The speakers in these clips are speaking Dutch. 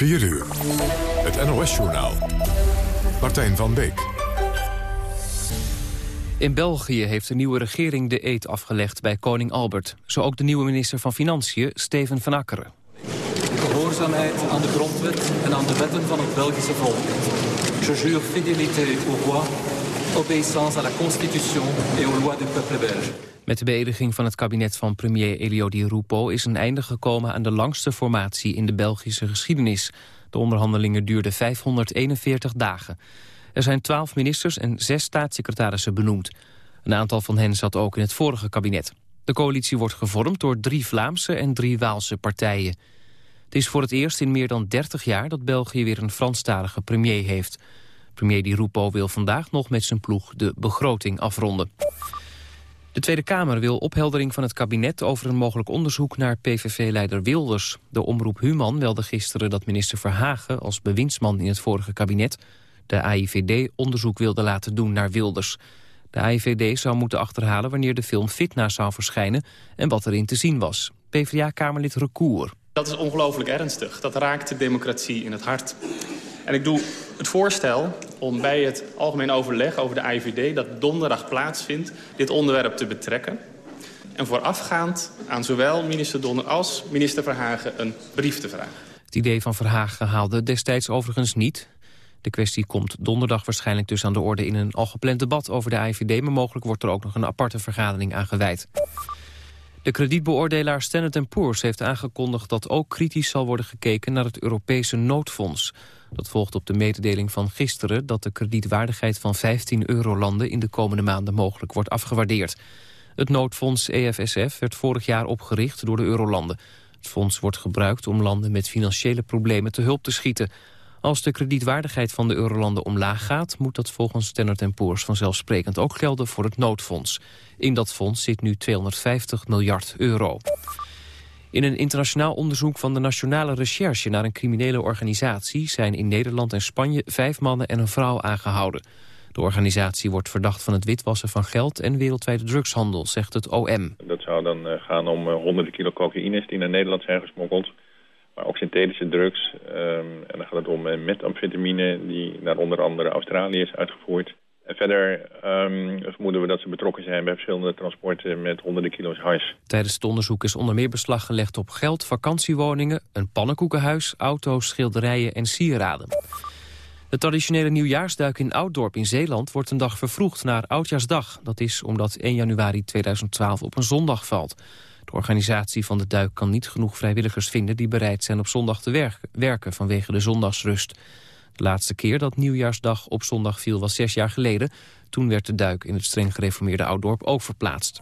4 uur. Het NOS-journaal. Martijn van Beek. In België heeft de nieuwe regering de eed afgelegd bij koning Albert. Zo ook de nieuwe minister van Financiën, Steven van Akkeren. Gehoorzaamheid aan de grondwet en aan de wetten van het Belgische volk. Je jure fidélité au roi, obéissance à la constitution et aux lois du peuple belge. Met de beëdiging van het kabinet van premier Elio Di Rupo... is een einde gekomen aan de langste formatie in de Belgische geschiedenis. De onderhandelingen duurden 541 dagen. Er zijn twaalf ministers en zes staatssecretarissen benoemd. Een aantal van hen zat ook in het vorige kabinet. De coalitie wordt gevormd door drie Vlaamse en drie Waalse partijen. Het is voor het eerst in meer dan 30 jaar dat België weer een Franstalige premier heeft. Premier Di Rupo wil vandaag nog met zijn ploeg de begroting afronden. De Tweede Kamer wil opheldering van het kabinet over een mogelijk onderzoek naar PVV-leider Wilders. De omroep Human meldde gisteren dat minister Verhagen als bewindsman in het vorige kabinet de AIVD onderzoek wilde laten doen naar Wilders. De AIVD zou moeten achterhalen wanneer de film Fitna zou verschijnen en wat erin te zien was. PvdA-kamerlid Recour. Dat is ongelooflijk ernstig. Dat raakt de democratie in het hart. En ik doe het voorstel om bij het algemeen overleg over de AIVD... dat donderdag plaatsvindt, dit onderwerp te betrekken. En voorafgaand aan zowel minister Donner als minister Verhagen een brief te vragen. Het idee van Verhagen haalde destijds overigens niet. De kwestie komt donderdag waarschijnlijk dus aan de orde in een al gepland debat over de AIVD... maar mogelijk wordt er ook nog een aparte vergadering aan gewijd. De kredietbeoordelaar Standard Poor's heeft aangekondigd dat ook kritisch zal worden gekeken naar het Europese noodfonds. Dat volgt op de mededeling van gisteren dat de kredietwaardigheid van 15 eurolanden in de komende maanden mogelijk wordt afgewaardeerd. Het noodfonds EFSF werd vorig jaar opgericht door de eurolanden. Het fonds wordt gebruikt om landen met financiële problemen te hulp te schieten. Als de kredietwaardigheid van de eurolanden omlaag gaat... moet dat volgens Standard Poor's vanzelfsprekend ook gelden voor het noodfonds. In dat fonds zit nu 250 miljard euro. In een internationaal onderzoek van de Nationale Recherche naar een criminele organisatie zijn in Nederland en Spanje vijf mannen en een vrouw aangehouden. De organisatie wordt verdacht van het witwassen van geld en wereldwijde drugshandel, zegt het OM. Dat zou dan eh, gaan om eh, honderden kilo cocaïne die naar Nederland zijn gesmokkeld. Maar ook synthetische drugs. Um, en dan gaat het om uh, metamfetamine die naar onder andere Australië is uitgevoerd. Verder um, vermoeden we dat ze betrokken zijn bij verschillende transporten met honderden kilo's hars. Tijdens het onderzoek is onder meer beslag gelegd op geld, vakantiewoningen, een pannenkoekenhuis, auto's, schilderijen en sieraden. De traditionele nieuwjaarsduik in Ouddorp in Zeeland wordt een dag vervroegd naar Oudjaarsdag. Dat is omdat 1 januari 2012 op een zondag valt. De organisatie van de duik kan niet genoeg vrijwilligers vinden... die bereid zijn op zondag te werken vanwege de zondagsrust. De laatste keer dat Nieuwjaarsdag op zondag viel was zes jaar geleden. Toen werd de duik in het streng gereformeerde Ouddorp ook verplaatst.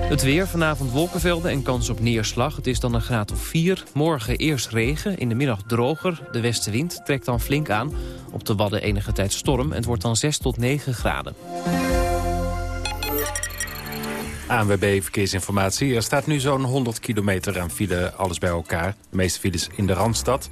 Het weer, vanavond wolkenvelden en kans op neerslag. Het is dan een graad of 4. Morgen eerst regen, in de middag droger. De westenwind trekt dan flink aan. Op de Wadden enige tijd storm en het wordt dan 6 tot 9 graden. ANWB Verkeersinformatie. Er staat nu zo'n 100 kilometer aan file, alles bij elkaar. De meeste files in de Randstad.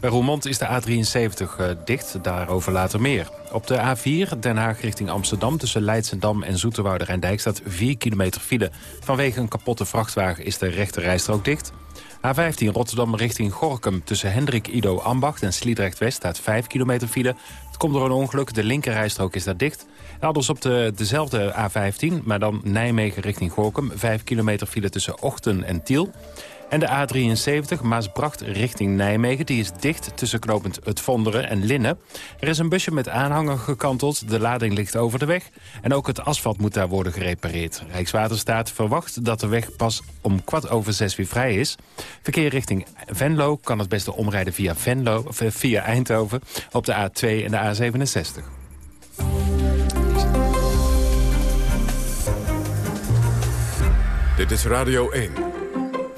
Bij Roermond is de A73 uh, eh, dicht, daarover later meer. Op de A4 Den Haag richting Amsterdam tussen Leidsendam en Zoeterwoude Rijndijk staat 4 kilometer file. Vanwege een kapotte vrachtwagen is de rechte rijstrook dicht. A15 Rotterdam richting Gorkum tussen Hendrik Ido Ambacht en Sliedrecht West staat 5 kilometer file. Het komt door een ongeluk, de linkerrijstrook is daar dicht. Elders op de, dezelfde A15, maar dan Nijmegen richting Gorkum. 5 kilometer file tussen Ochten en Tiel. En de A73 Maasbracht richting Nijmegen. Die is dicht tussen knopend Het Vonderen en Linnen. Er is een busje met aanhanger gekanteld. De lading ligt over de weg. En ook het asfalt moet daar worden gerepareerd. Rijkswaterstaat verwacht dat de weg pas om kwart over zes weer vrij is. Verkeer richting Venlo kan het beste omrijden via, Venlo, eh, via Eindhoven... op de A2 en de A67. Dit is Radio 1.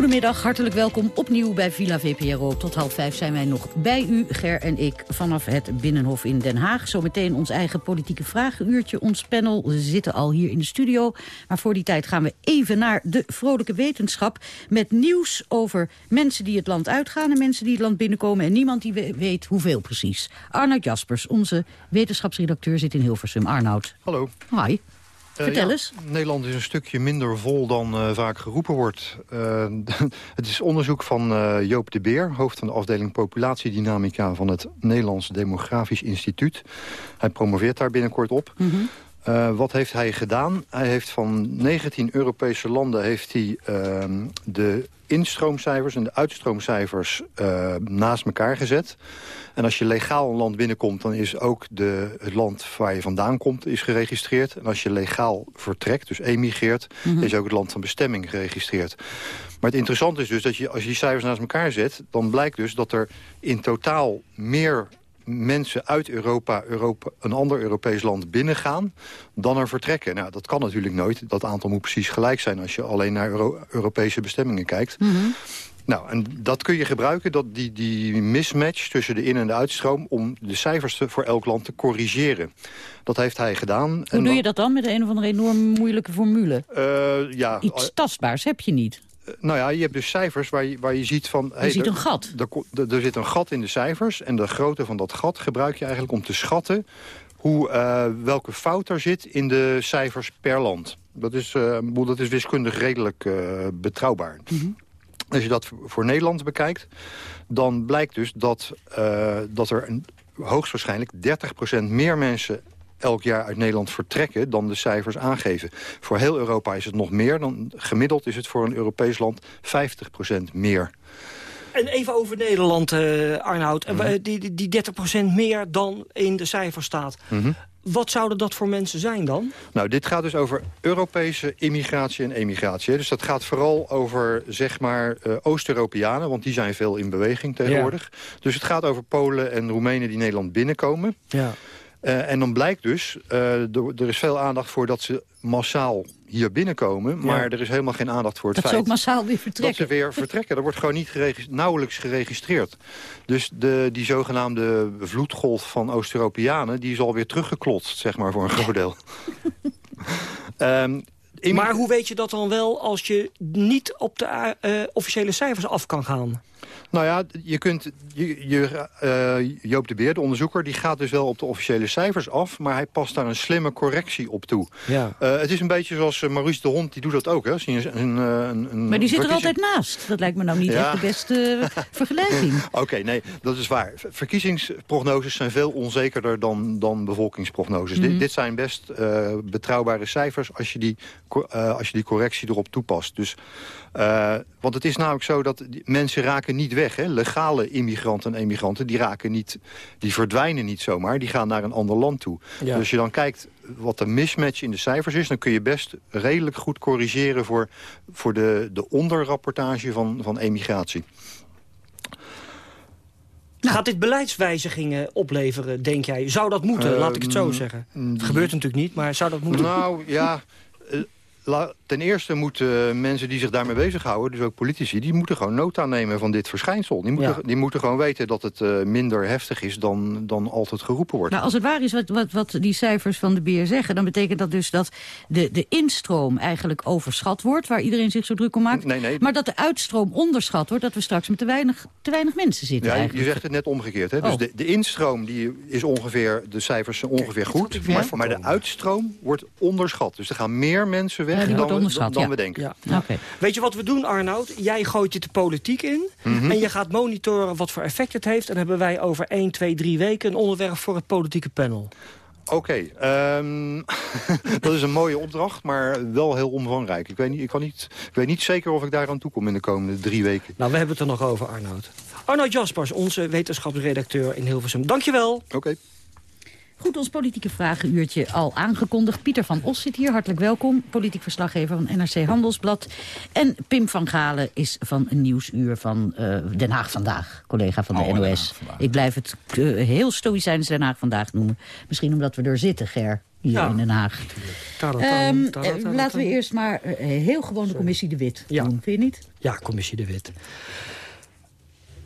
Goedemiddag, hartelijk welkom opnieuw bij Villa VPRO. Tot half vijf zijn wij nog bij u, Ger en ik, vanaf het Binnenhof in Den Haag. Zometeen ons eigen politieke vragenuurtje. Ons panel zitten al hier in de studio. Maar voor die tijd gaan we even naar de vrolijke wetenschap... met nieuws over mensen die het land uitgaan en mensen die het land binnenkomen... en niemand die weet hoeveel precies. Arnoud Jaspers, onze wetenschapsredacteur, zit in Hilversum. Arnoud. Hallo. Hi. Eh, Vertel eens. Nederland is een stukje minder vol dan uh, vaak geroepen wordt. Uh, het is onderzoek van Joop de Beer, hoofd van de afdeling Populatiedynamica van het Nederlands Demografisch Instituut. Hij promoveert daar binnenkort op. Mm wat heeft hij gedaan? Hij heeft van 19 Europese landen heeft hij, ehm, de instroomcijfers en de uitstroomcijfers naast elkaar gezet. En als je legaal een land binnenkomt, dan is ook de, het land waar je vandaan komt is geregistreerd. En als je legaal vertrekt, dus emigreert, mhm. is ook het land van bestemming geregistreerd. Maar het interessante is dus dat je, als je die cijfers naast elkaar zet... dan blijkt dus dat er in totaal meer mensen uit Europa, Europa, een ander Europees land binnengaan... dan er vertrekken. Nou, dat kan natuurlijk nooit. Dat aantal moet precies gelijk zijn als je alleen naar Europese bestemmingen kijkt. Mm nou, en dat kun je gebruiken, dat die, die mismatch tussen de in- en de uitstroom... om de cijfers te, voor elk land te corrigeren. Dat heeft hij gedaan. Hoe en doe je dat dan met een of andere enorm moeilijke formule? Uh, ja, Iets tastbaars heb je niet. Uh, nou ja, je hebt dus cijfers waar je, waar je ziet van... Je ziet een gat. Er, er, zit een gat in de cijfers. En de grootte van dat gat gebruik je eigenlijk om te schatten... Hoe, uh, welke fout er zit in de cijfers per land. Dat is, dat is wiskundig redelijk betrouwbaar. Mm als je dat voor Nederland bekijkt, dan blijkt dus dat, uh, dat er een, hoogstwaarschijnlijk 30% meer mensen elk jaar uit Nederland vertrekken dan de cijfers aangeven. Voor heel Europa is het nog meer. Dan, gemiddeld is het voor een Europees land 50% meer. En even over Nederland, uh, Arnoud. Mm die, die, die 30% meer dan in de cijfers staat. Mm wat zouden dat voor mensen zijn dan? Nou, dit gaat dus over Europese immigratie en emigratie. Dus dat gaat vooral over, zeg maar, uh, Oost-Europeanen... want die zijn veel in beweging tegenwoordig. Dus het gaat over Polen en Roemenen die Nederland binnenkomen. Ja. Uh, en dan blijkt dus, uh, er is veel aandacht voor dat ze massaal hier binnenkomen. Maar er is helemaal geen aandacht voor het dat feit... Dat ze ook massaal weer vertrekken. Dat ze weer vertrekken. Er wordt gewoon niet nauwelijks geregistreerd. Dus de, die zogenaamde vloedgolf van Oost-Europeanen... die is alweer teruggeklotst, zeg maar, voor een groot deel. um, maar hoe weet je dat dan wel als je niet op de uh, officiële cijfers af kan gaan? Nou ja, je kunt, je, je, uh, Joop de Beer, de onderzoeker, die gaat dus wel op de officiële cijfers af, maar hij past daar een slimme correctie op toe. Ja. Uh, het is een beetje zoals uh, Maurice de Hond, die doet dat ook. Hè? Een, een, een, maar die zit er altijd naast. Dat lijkt me nou niet echt de beste vergelijking. Oké, nee, dat is waar. Verkiezingsprognoses zijn veel onzekerder dan, dan bevolkingsprognoses. Mm -hmm. dit, dit, zijn best betrouwbare cijfers als je, die, als je die correctie erop toepast. Dus uh, want het is namelijk zo dat mensen raken niet weg. Hè? Legale immigranten en emigranten, die, raken niet, die verdwijnen niet zomaar. Die gaan naar een ander land toe. Dus als je dan kijkt wat de mismatch in de cijfers is... dan kun je best redelijk goed corrigeren voor, voor de, de onderrapportage van, van emigratie. Gaat dit beleidswijzigingen opleveren, denk jij? Zou dat moeten, laat ik het zo ehm, zeggen? Het gebeurt natuurlijk niet, maar zou dat moeten? Nou, ja... ten eerste moeten mensen die zich daarmee bezighouden... dus ook politici, die moeten gewoon nota nemen van dit verschijnsel. Die moeten, die moeten gewoon weten dat het uh, minder heftig is dan, dan altijd geroepen wordt. Nou, als het waar is wat, wat, wat die cijfers van de BR zeggen... dan betekent dat dus dat de, de instroom eigenlijk overschat wordt... waar iedereen zich zo druk om maakt. Nee, nee. Maar dat de uitstroom onderschat wordt... dat we straks met te weinig, te weinig mensen zitten ja, Je zegt het net omgekeerd. Hè? Dus oh. de, de instroom die is ongeveer, de cijfers zijn ongeveer goed... Maar, maar, de uitstroom wordt onderschat. Dus er gaan meer mensen weg ja, dan, dan, dan we denken. Ja. Weet je wat we doen, Arnoud? Jij gooit dit de politiek in. Mhm. En je gaat monitoren wat voor effect het heeft. En hebben wij over 1, 2, 3 weken een onderwerp voor het politieke panel. Oké, ehm, dat is een mooie opdracht, maar wel heel omvangrijk. Ik weet, niet, ik, kan niet, ik weet niet zeker of ik daar aan toe kom in de komende drie weken. Nou, we hebben het er nog over, Arnoud. Arnoud Jaspers, onze wetenschapsredacteur in Hilversum. Dankjewel. Oké. Goed, ons politieke vragenuurtje al aangekondigd. Pieter van Os zit hier, hartelijk welkom. Politiek verslaggever van NRC Handelsblad. En Pim van Galen is van een Nieuwsuur van uh, Den Haag Vandaag. Collega van de oh, NOS. Ik blijf het uh, heel stoïcijns Den Haag Vandaag noemen. Misschien omdat we er zitten, Ger hier ja. in Den Haag. Um, laten we eerst maar uh, heel gewoon de commissie De Wit ja. doen, vind je niet? Ja, commissie De Wit.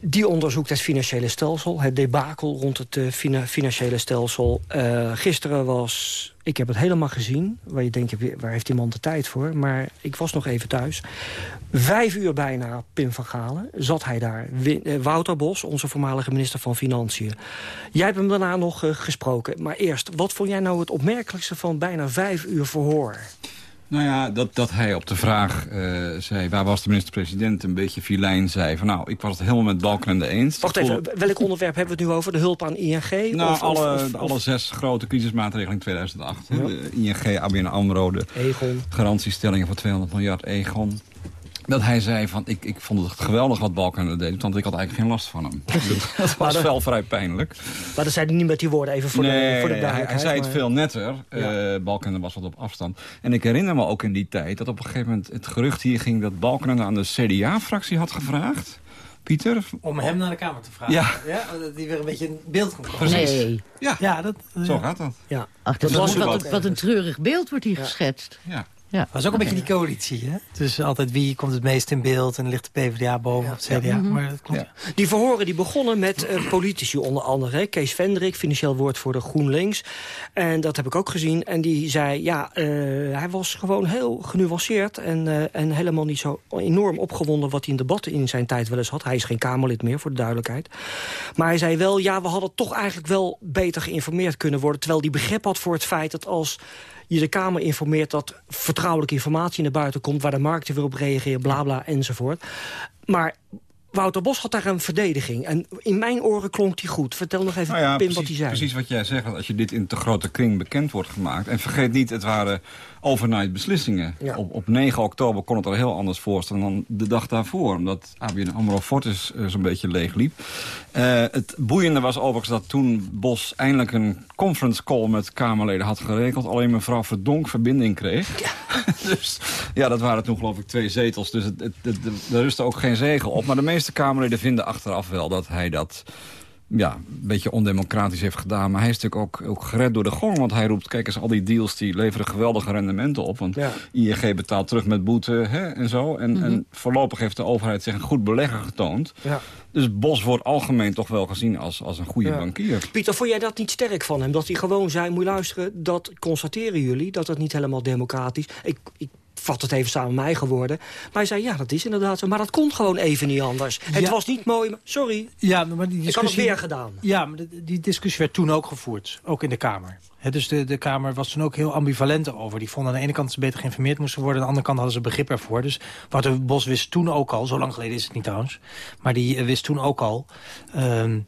Die onderzoekt het financiële stelsel, het debakel rond het fina financiële stelsel. Uh, gisteren was, ik heb het helemaal gezien, waar je denkt, waar heeft die man de tijd voor? Maar ik was nog even thuis. Vijf uur bijna, Pim van Galen, zat hij daar. Win Wouter Bos, onze voormalige minister van Financiën. Jij hebt hem daarna nog gesproken. Maar eerst, wat vond jij nou het opmerkelijkste van bijna vijf uur verhoor? Nou ja, dat, dat hij op de vraag uh, zei... waar was de minister-president een beetje filijn zei... van nou, ik was het helemaal met Balkenende eens. Wacht even, welk onderwerp hebben we het nu over? De hulp aan ING? Nou, of, alle, of, alle zes grote crisismaatregelen in 2008. Ja. De ING, ABN AMRO, de Egon. garantiestellingen voor 200 miljard, Egon... Dat hij zei van, ik, ik vond het geweldig wat Balkenende deed... want ik had eigenlijk geen last van hem. dat was wel vrij pijnlijk. Maar dat zei hij niet met die woorden, even voor nee, de, voor de hij, duidelijkheid. hij zei het veel netter. Ja. Uh, Balkenende was wat op afstand. En ik herinner me ook in die tijd dat op een gegeven moment... het gerucht hier ging dat Balkenende aan de CDA-fractie had gevraagd... Pieter? Om hem naar de Kamer te vragen. Ja. ja dat hij weer een beetje in beeld komt komen. Nee. Ja, ja dat, uh, zo gaat dat. Ja. Ach, dat, dat was wat, wat, wat een treurig beeld wordt hier ja. geschetst. Ja. Ja. was ook een beetje die coalitie, hè? Dus altijd wie komt het meest in beeld en ligt de PvdA boven het CDA. Ja. Maar dat komt... Die verhoren die begonnen met uh, politici onder andere. Hè? Kees Vendrik, financieel woordvoerder GroenLinks. En dat heb ik ook gezien. En die zei, ja, uh, hij was gewoon heel genuanceerd... En, uh, en helemaal niet zo enorm opgewonden wat hij in debatten in zijn tijd wel eens had. Hij is geen Kamerlid meer, voor de duidelijkheid. Maar hij zei wel, ja, we hadden toch eigenlijk wel beter geïnformeerd kunnen worden... terwijl hij begrip had voor het feit dat als je de Kamer informeert dat vertrouwelijke informatie naar buiten komt... waar de markten weer op reageren, bla bla enzovoort. Maar Wouter Bos had daar een verdediging. En in mijn oren klonk die goed. Vertel nog even, nou ja, Pim, precies, wat hij zei. Precies wat jij zegt, als je dit in te grote kring bekend wordt gemaakt. En vergeet niet, het waren overnight beslissingen. Ja. Op, op 9 oktober kon het er heel anders voor staan dan de dag daarvoor. Omdat ABN AMRO Fortis uh, zo'n beetje leeg liep. Uh, het boeiende was overigens dat toen Bos eindelijk een conference call met Kamerleden had geregeld. Alleen mevrouw Verdonk verbinding kreeg. Ja. dus ja, dat waren toen geloof ik twee zetels. Dus het, het, het, er rustte ook geen zegen op. Maar de meeste Kamerleden vinden achteraf wel dat hij dat ja, een beetje ondemocratisch heeft gedaan. Maar hij is natuurlijk ook, ook gered door de gong. Want hij roept, kijk eens, al die deals die leveren geweldige rendementen op. Want ja. ING betaalt terug met boete hè, en zo. En, mm -hmm. en voorlopig heeft de overheid zich een goed belegger getoond. Ja. Dus Bos wordt algemeen toch wel gezien als, als een goede ja. bankier. Pieter, vond jij dat niet sterk van hem? Dat hij gewoon zei, moet je luisteren, dat constateren jullie... dat het niet helemaal democratisch... Ik, ik vat het even samen mij geworden. Maar hij zei, ja, dat is inderdaad zo. Maar dat kon gewoon even niet anders. Ja. Het was niet mooi, maar, sorry. Ja, maar die discussie, ik had het weer gedaan. Ja, maar die, discussie werd toen ook gevoerd. Ook in de Kamer. He, dus de, de Kamer was toen ook heel ambivalent over. Die vonden aan de ene kant dat ze beter geïnformeerd moesten worden. Aan de andere kant hadden ze begrip ervoor. Dus Wouter Bos wist toen ook al, zo lang geleden is het niet trouwens... maar die uh, wist toen ook al... Um,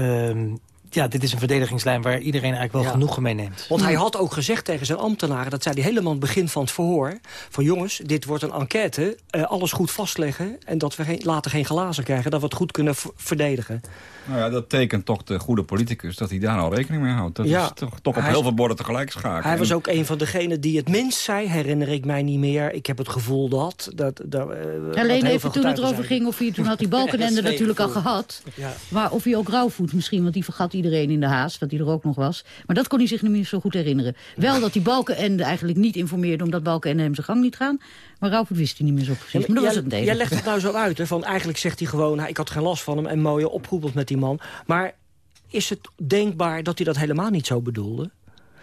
um, ja, dit is een verdedigingslijn waar iedereen eigenlijk wel ja. genoegen mee neemt. Want hij had ook gezegd tegen zijn ambtenaren... dat zei hij helemaal aan het begin van het verhoor... van jongens, dit wordt een enquête, uh, alles goed vastleggen... en dat we geen, later geen glazen krijgen, dat we het goed kunnen verdedigen. Nou ja, dat tekent toch de goede politicus dat hij daar al rekening mee houdt. Dat ja. is toch, toch op heel veel borden tegelijk schakelen. Hij was ook een van degenen die het minst zei, herinner ik mij niet meer. Ik heb het gevoel dat... dat, dat uh, Alleen even toen het erover ging, of hij, toen had hij Balkenende natuurlijk al gehad. Ja. Maar of hij ook rouwvoet misschien, want die vergat iedereen in de haast, dat hij er ook nog was. Maar dat kon hij zich niet meer zo goed herinneren. Wel dat hij Balkenende eigenlijk niet informeerde, omdat Balkenende hem zijn gang niet gaan. Maar Rauwvoet wist hij niet meer zo precies. Maar dat jij, was het jij legt het nou zo uit, hè, van eigenlijk zegt hij gewoon... Nou, ik had geen last van hem en mooie oproepels met die man. Maar is het denkbaar dat hij dat helemaal niet zo bedoelde?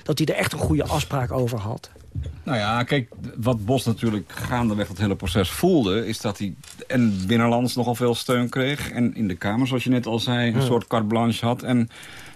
Dat hij er echt een goede afspraak over had? Nou ja, kijk, wat Bos natuurlijk gaandeweg het hele proces voelde... is dat hij en binnenlands nogal veel steun kreeg... en in de Kamer, zoals je net al zei, een hmm. soort carte blanche had... en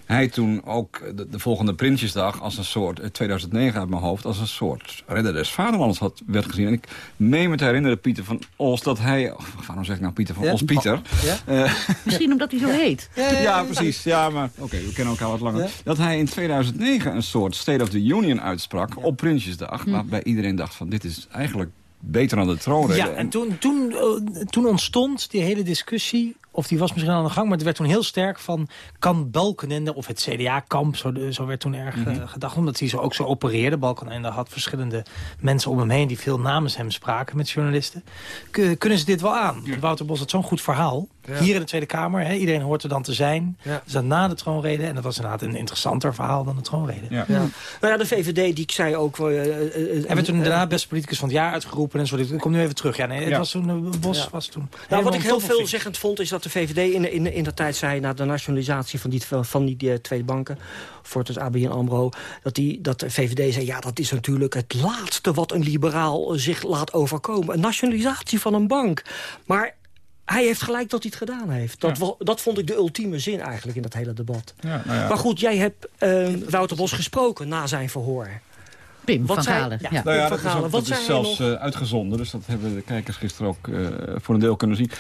hij toen ook de, de, volgende Prinsjesdag als een soort, 2009 uit mijn hoofd, als een soort redder des vaderlands had, werd gezien. En ik meen me te herinneren, Pieter van Os, dat hij, oh, waarom zeg ik nou Pieter van ja? Os, Pieter? Ja? Uh, Misschien omdat hij zo heet. Ja, ja precies. Ja, maar oké, okay, we kennen elkaar wat langer. Dat hij in 2009 een soort State of the Union uitsprak op Prinsjesdag, hm. waarbij iedereen dacht van dit is eigenlijk beter dan de troonrede. Ja, en toen, toen, uh, toen ontstond die hele discussie of die was misschien aan de gang, maar het werd toen heel sterk van... kan Balkenende, of het CDA-kamp, zo, zo werd toen erg Mhm. eh, gedacht... omdat hij zo ook zo opereerde. Balkenende had verschillende mensen om hem heen... die veel namens hem spraken met journalisten. K- kunnen ze dit wel aan? Wouter Bos had zo'n goed verhaal. Ja. Hier in de Tweede Kamer, hè, iedereen hoort er dan te zijn. Ja. Dus dat na de troonrede, en dat was inderdaad een interessanter verhaal dan de troonrede. Ja. Ja. Nou ja, de VVD, die ik zei ook... eh, eh, eh, Hij werd toen eh, daarna beste politicus van het jaar uitgeroepen. En zo. Ik kom nu even terug. Ja, nee, het Ja. was toen, eh, Bos Ja. was toen... Nou, wat ik heel veelzeggend vond, is dat de VVD in, in, in de tijd zei... na de nationalisatie van die, van die eh, twee banken, Fortis, ABN AMRO... Dat, die, dat de VVD zei, ja, dat is natuurlijk het laatste wat een liberaal eh, zich laat overkomen. Een nationalisatie van een bank. Maar hij heeft gelijk dat hij het gedaan heeft. Dat, dat vond ik de ultieme zin eigenlijk in dat hele debat. Ja, nou ja. Maar goed, jij hebt eh, Wouter Bos gesproken na zijn verhoor. Pim Wat van zei- Galen. ja. Ja. Nou ja, Van dat is, Galen, ook, wat dat is zei hij zelfs nog? eh, uitgezonden. Dus dat hebben de kijkers gisteren ook eh, voor een deel kunnen zien.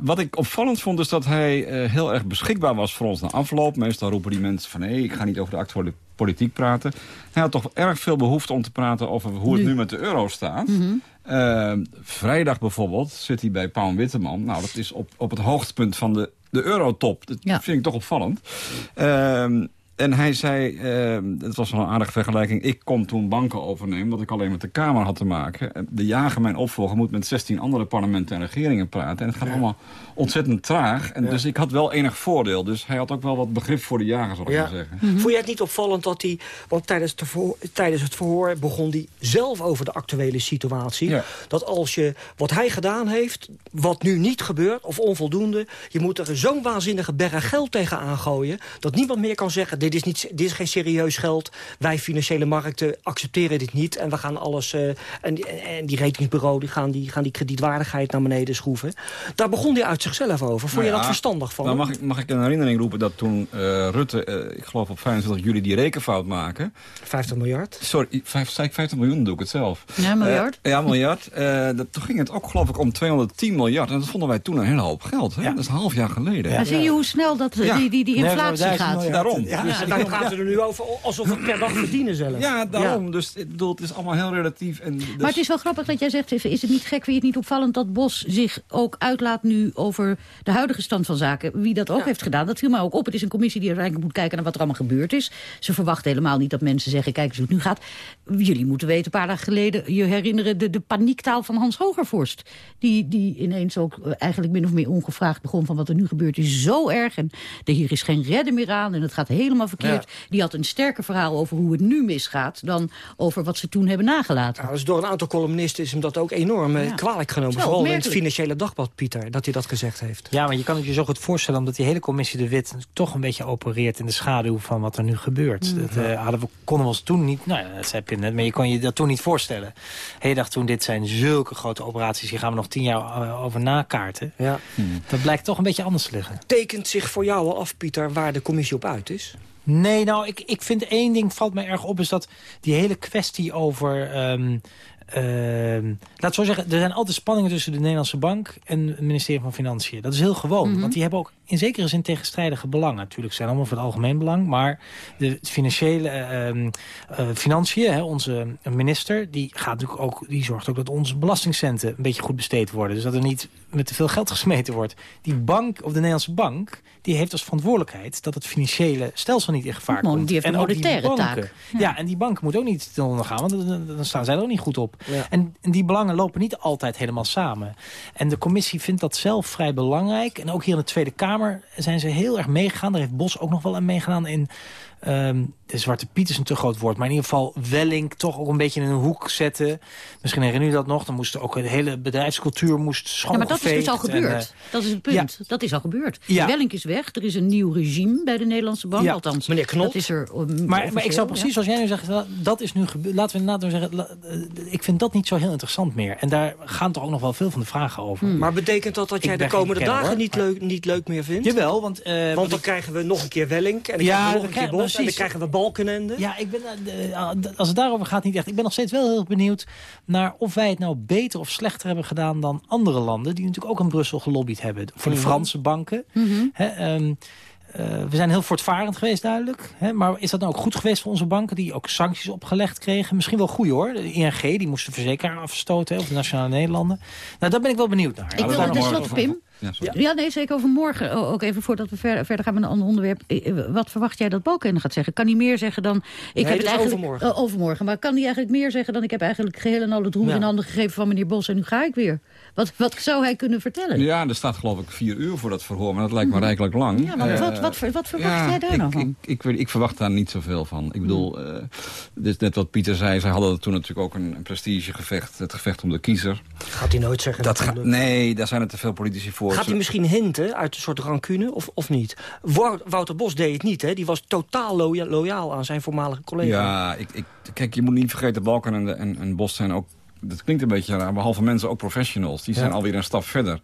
Wat ik opvallend vond is dat hij eh, heel erg beschikbaar was voor ons na afloop. Meestal roepen die mensen van... hé, ik ga niet over de actuele politiek praten. Hij had toch erg veel behoefte om te praten over hoe het Nu. nu met de euro staat. Eh, vrijdag bijvoorbeeld zit hij bij Paul Witteman. Nou, dat is op, op het hoogtepunt van de, de eurotop. Dat Ja. vind ik toch opvallend. Ehm, en hij zei, ehm, het was wel een aardige vergelijking... ik kon toen banken overnemen, dat ik alleen met de Kamer had te maken. De jager, mijn opvolger, moet met 16 andere parlementen en regeringen praten. En het gaat allemaal ontzettend traag. En Dus ik had wel enig voordeel. Dus hij had ook wel wat begrip voor de jager, zal ik Ja. maar zeggen. Vond jij het niet opvallend dat hij... Want tijdens, tijdens het verhoor begon hij zelf over de actuele situatie. Dat als je wat hij gedaan heeft, wat nu niet gebeurt, of onvoldoende... je moet er zo'n waanzinnige berg geld tegen aangooien... dat niemand meer kan zeggen, dit is, niet, dit is geen serieus geld. Wij financiële markten accepteren dit niet. En we gaan alles... eh, en, die- en die ratingsbureau die gaan, die gaan die kredietwaardigheid naar beneden schroeven. Daar begon hij uit zichzelf over. Vond Nou je ja, dat verstandig van hem? mag ik, mag ik een herinnering roepen dat toen eh, Rutte, eh, ik geloof op 25 juli, die rekenfout maken. 50 miljard? Sorry, vijf, zei ik 50 miljoen, doe ik het zelf. Ja, miljard. Ja, miljard. Eh, dat, toen ging het ook geloof ik om 210 miljard. En dat vonden wij toen een hele hoop geld. Hè? Ja. Dat is een half jaar geleden. Maar zie je hoe snel dat, Ja. die, die, die inflatie gaat? miljard. Daarom. Ja. Dus, En wij praten er nu over alsof we per dag verdienen zelf. ja, daarom. Dus ik bedoel, het is allemaal heel relatief. En dus, Maar het is wel grappig dat jij zegt, is het niet gek, vind je het niet opvallend... dat Bos zich ook uitlaat nu over de huidige stand van zaken. Wie dat ook heeft gedaan, dat viel mij ook op. Het is een commissie die uiteindelijk moet kijken naar wat er allemaal gebeurd is. Ze verwachten helemaal niet dat mensen zeggen, kijk eens hoe het nu gaat. Jullie moeten weten, een paar dagen geleden, je herinneren... de, de paniektaal van Hans Hogervorst. Die, die ineens ook eigenlijk min of meer ongevraagd begon... van wat er nu gebeurt is zo erg en de, hier is geen redden meer aan... en het gaat helemaal verkeerd. Die had een sterker verhaal over hoe het nu misgaat... dan over wat ze toen hebben nagelaten. Ja, dus door een aantal columnisten is hem dat ook enorm eh, Ja. kwalijk genomen. Zo, Vooral in het. Financiële Dagblad, Pieter, dat hij dat gezegd heeft. Ja, maar je kan het je zo goed voorstellen... omdat die hele commissie De Wit toch een beetje opereert... in de schaduw van wat er nu gebeurt. Dat eh, hadden we, konden we ons toen niet... Nou ja, dat zei Pim net, maar je kon je dat toen niet voorstellen. En je dacht toen, dit zijn zulke grote operaties... hier gaan we nog tien jaar eh, over nakaarten. Ja. Dat blijkt toch een beetje anders te liggen. Tekent zich voor jou al af, Pieter, waar de commissie op uit is? Nee, nou, ik, ik vind één ding valt mij erg op... is dat die hele kwestie over... ehm, ehm, laat zo zeggen, er zijn altijd spanningen tussen de Nederlandse Bank... en het ministerie van Financiën. Dat is heel gewoon, want die hebben ook in zekere zin tegenstrijdige belangen. Natuurlijk zijn allemaal voor het algemeen belang... maar de financiële eh, ehm, eh, financiën, hè, onze minister... die, gaat natuurlijk ook, die zorgt ook dat onze belastingcenten een beetje goed besteed worden. Dus dat er niet met te veel geld gesmeten wordt. Die bank, of de Nederlandse bank, die heeft als verantwoordelijkheid... dat het financiële stelsel niet in gevaar komt. die heeft een En monetaire taak. Ja. en die banken moeten ook niet ten onder gaan, want dan, dan staan zij er ook niet goed op. Ja. En, en die belangen lopen niet altijd helemaal samen. En de commissie vindt dat zelf vrij belangrijk. En ook hier in de Tweede Kamer zijn ze heel erg meegegaan. Daar heeft Bos ook nog wel aan meegedaan in... ehm, de Zwarte Piet is een te groot woord. Maar in ieder geval Welling toch ook een beetje in een hoek zetten. Misschien herinneren jullie dat nog. Dan moest ook een hele bedrijfscultuur moest Ja, maar dat is dus al schoongeveegd en, gebeurd. eh, dat is het punt. Dat is al gebeurd. Ja. Wellink is weg. Er is een nieuw regime bij de Nederlandse bank. Ja. Althans, Meneer Knot. Dat is er, um, Maar, maar ik zou precies zoals jij nu zegt, dat is nu gebeurd. Laten we laten we zeggen, la- eh, ik vind dat niet zo heel interessant meer. En daar gaan toch ook nog wel veel van de vragen over. Maar betekent dat dat jij de komende kenner, dagen hoor, niet, leuk, niet leuk meer vindt? Jawel, want... eh, Want dan ik- krijgen we nog een keer Welling. En dan Ja, krijgen we dan nog een keer Bos. En dan precies. krijgen we Balkenende. Ja, ik ben, eh, als het daarover gaat niet echt. Ik ben nog steeds wel heel benieuwd naar of wij het nou beter of slechter hebben gedaan dan andere landen. Die natuurlijk ook in Brussel gelobbyd hebben. Voor de Franse banken. Hè, ehm, eh, we zijn heel voortvarend geweest duidelijk. Hè, maar is dat nou ook goed geweest voor onze banken die ook sancties opgelegd kregen? Misschien wel goed hoor. De ING die moest de verzekeraar afstoten. hè, Of de Nationale Nederlanden. Nou, daar ben ik wel benieuwd naar. Ik wil nog tenslotte, over- Pim, Ja, Ja, nee, zeker over morgen. O- Ook even voordat we verder, verder gaan met een ander onderwerp. Eh, eh, Wat verwacht jij dat Balkenende gaat zeggen? Kan hij meer zeggen dan... Ik Nee, heb het eigenlijk, overmorgen. Eh, overmorgen. Maar kan hij eigenlijk meer zeggen dan... ik heb eigenlijk geheel en al het roer Ja. in handen gegeven van meneer Bos... en nu ga ik weer. Wat, wat zou hij kunnen vertellen? Ja, er staat geloof ik vier uur voor dat verhoor, maar dat lijkt me rijkelijk lang. Ja, maar Eh, wat, wat, ver- wat verwacht ja, jij daar ik, nou van? Ik, ik, weet, ik verwacht daar niet zoveel van. Ik bedoel, Hmm. eh, dit is net wat Pieter zei. Zij hadden toen natuurlijk ook een, een prestigegevecht. Het gevecht om de kiezer. Gaat hij nooit zeggen. Dat dat ga- nee, daar zijn er te veel politici voor. Gaat hij misschien hinten uit een soort rancune of, of niet? Wou- Wouter Bos deed het niet, hè? Die was totaal loya- loyaal aan zijn voormalige collega. Ja, ik, ik, kijk, je moet niet vergeten, Balkan en, de- en, en Bos zijn ook... Dat klinkt een beetje raar, behalve mensen ook professionals. Die zijn Ja. alweer een stap verder.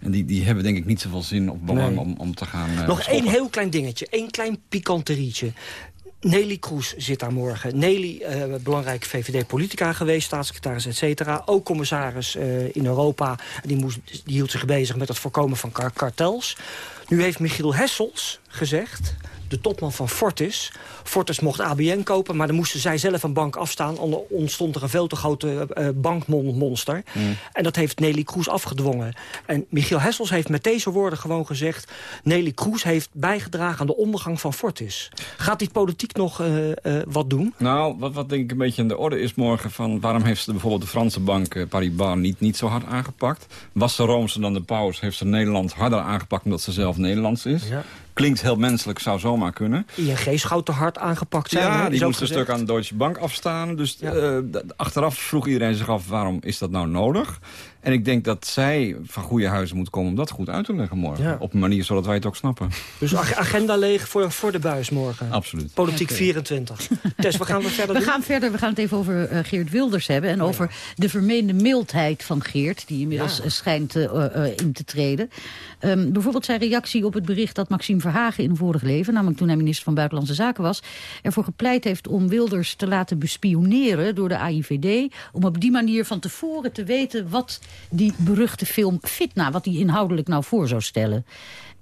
En die, die hebben denk ik niet zoveel zin of belang Nee. om, om te gaan eh, Nog één heel klein dingetje, één klein pikanterietje. Nelly Kroes zit daar morgen. Nelly, eh, belangrijk VVD-politica geweest, staatssecretaris, et cetera. Ook commissaris eh, in Europa. Die, moest, die hield zich bezig met het voorkomen van kar- kartels. Nu heeft Michiel Hessels gezegd, de topman van Fortis... Fortis mocht ABN kopen, maar dan moesten zij zelf een bank afstaan. Anders ontstond er een veel te grote eh, bankmonster. En dat heeft Nelly Kroes afgedwongen. En Michiel Hessels heeft met deze woorden gewoon gezegd... Nelly Kroes heeft bijgedragen aan de ondergang van Fortis. Gaat die politiek nog eh, eh, wat doen? Nou, wat, wat denk ik een beetje aan de orde is morgen... van waarom heeft ze bijvoorbeeld de Franse bank Paribas niet, niet zo hard aangepakt? Was ze Roomser dan de paus? Heeft ze Nederland harder aangepakt omdat ze zelf Nederlands is? Ja. Klinkt heel menselijk, zou zomaar kunnen. ING schouwt te hard aangepakt zijn. Ja, die moest een stuk aan de Deutsche Bank afstaan. Dus Ja. eh, achteraf vroeg iedereen zich af, waarom is dat nou nodig? En ik denk dat zij van goede huizen moet komen om dat goed uit te leggen morgen. Ja. Op een manier zodat wij het ook snappen. Dus ag- agenda leeg voor, voor de buis morgen. Absoluut. Politiek 24. Tess, we gaan we verder We doen? gaan verder, we gaan het even over eh, Geert Wilders hebben... en over de vermeende mildheid van Geert... die inmiddels Ja. eh, schijnt in te treden. Ehm, bijvoorbeeld zijn reactie op het bericht dat Maxime Verhagen in een vorig leven... namelijk toen hij minister van Buitenlandse Zaken was... ervoor gepleit heeft om Wilders te laten bespioneren door de AIVD... om op die manier van tevoren te weten wat die beruchte film Fitna... wat die inhoudelijk nou voor zou stellen.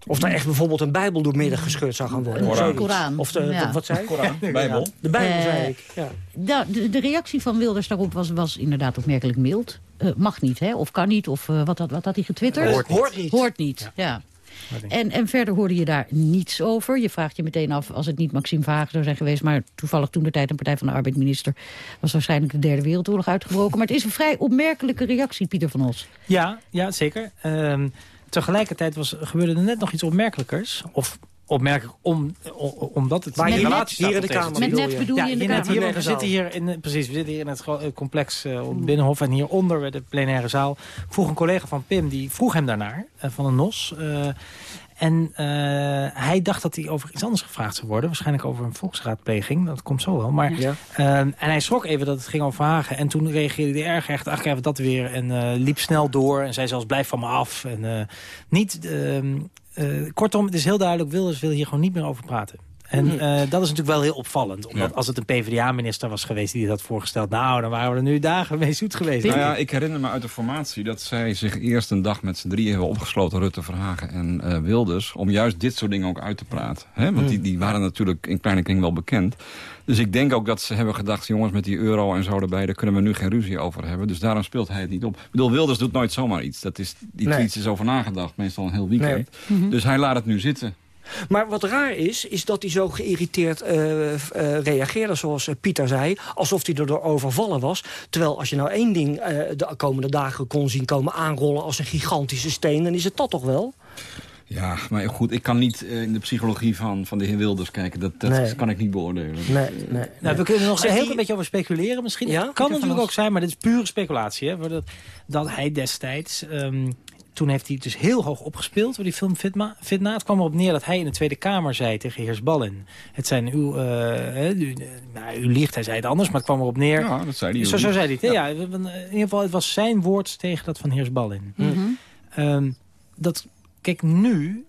Of er echt bijvoorbeeld een bijbel door midden gescheurd zou gaan worden. Zoiets. Koran. Of de, Ja. wat zei ik? Bijbel. De bijbel, Eh, zei ik. Ja. Nou, de, de reactie van Wilders daarop was, was inderdaad opmerkelijk mild. Eh, mag niet, hè? Of kan niet, of eh, wat, had, wat had hij getwitterd? Hoort niet. Hoort niet. Hoort niet, ja. En, en verder hoorde je daar niets over. Je vraagt je meteen af, als het niet Maxime Verhagen zou zijn geweest... maar toevallig toen de tijd een Partij van de Arbeid minister... was waarschijnlijk de Derde Wereldoorlog uitgebroken. Maar het is een vrij opmerkelijke reactie, Pieter van Os. Ja, ja zeker. Ehm, tegelijkertijd was, gebeurde er net nog iets opmerkelijkers. Of opmerkelijk om, omdat het Waar in hier relatie net- staat hier in de Kamer. Met bedoel net je? bedoel je in de Kamer? hier, we zitten hier in, precies, we zitten hier in het complex eh, op Binnenhof en hieronder bij de plenaire zaal vroeg een collega van Pim, die vroeg hem daarnaar, eh, van een NOS. eh, en eh, hij dacht dat hij over iets anders gevraagd zou worden. Waarschijnlijk over een volksraadpleging. Dat komt zo wel. Maar, Ja. en hij schrok even dat het ging over Hagen. En toen reageerde hij erg echt. Ach, krijgen we dat weer. En eh, liep snel door. En zei zelfs, blijf van me af. En eh, niet... eh, kortom, het is heel duidelijk. Wilders wil hier gewoon niet meer over praten. En Mhm. eh, dat is natuurlijk wel heel opvallend. Omdat Ja. als het een PvdA-minister was geweest die dit had voorgesteld... nou, dan waren we er nu dagen mee zoet geweest. Nou ja, ik herinner me uit de formatie dat zij zich eerst een dag met z'n drieën hebben opgesloten, Rutte, Verhagen en eh, Wilders, om juist dit soort dingen ook uit te praten. Hè? Want die, die waren natuurlijk in kleine kring wel bekend. Dus ik denk ook dat ze hebben gedacht, jongens, met die euro en zo erbij, daar kunnen we nu geen ruzie over hebben. Dus daarom speelt hij het niet op. Ik bedoel, Wilders doet nooit zomaar iets. Dat is, die Nee. tweets is over nagedacht, meestal een heel weekend. Dus hij laat het nu zitten. Maar wat raar is, is dat hij zo geïrriteerd eh, eh, reageerde, zoals eh, Pieter zei. Alsof hij erdoor overvallen was. Terwijl als je nou één ding eh, de komende dagen kon zien komen aanrollen als een gigantische steen... dan is het dat toch wel? Ja, maar goed, ik kan niet eh, in de psychologie van, van de heer Wilders kijken. Dat, dat Nee. kan ik niet beoordelen. Nee, nee. Nou, we kunnen er nog een heel klein beetje over speculeren misschien. Ja? kan natuurlijk ook zijn, maar dit is pure speculatie. Hè, dat, dat hij destijds... ehm, toen heeft hij het dus heel hoog opgespeeld door die film Fitna. Fitna. Het kwam erop neer dat hij in de Tweede Kamer zei tegen Heers Ballin. Het zijn uw... hè, u, eh, nou, u liegt, hij zei het anders, maar het kwam erop neer. Ja, dat zei hij. Zo, zo zei hij het. Ja. in ieder geval, het was zijn woord tegen dat van Heers Ballin. Mhm. Ehm, dat, kijk, nu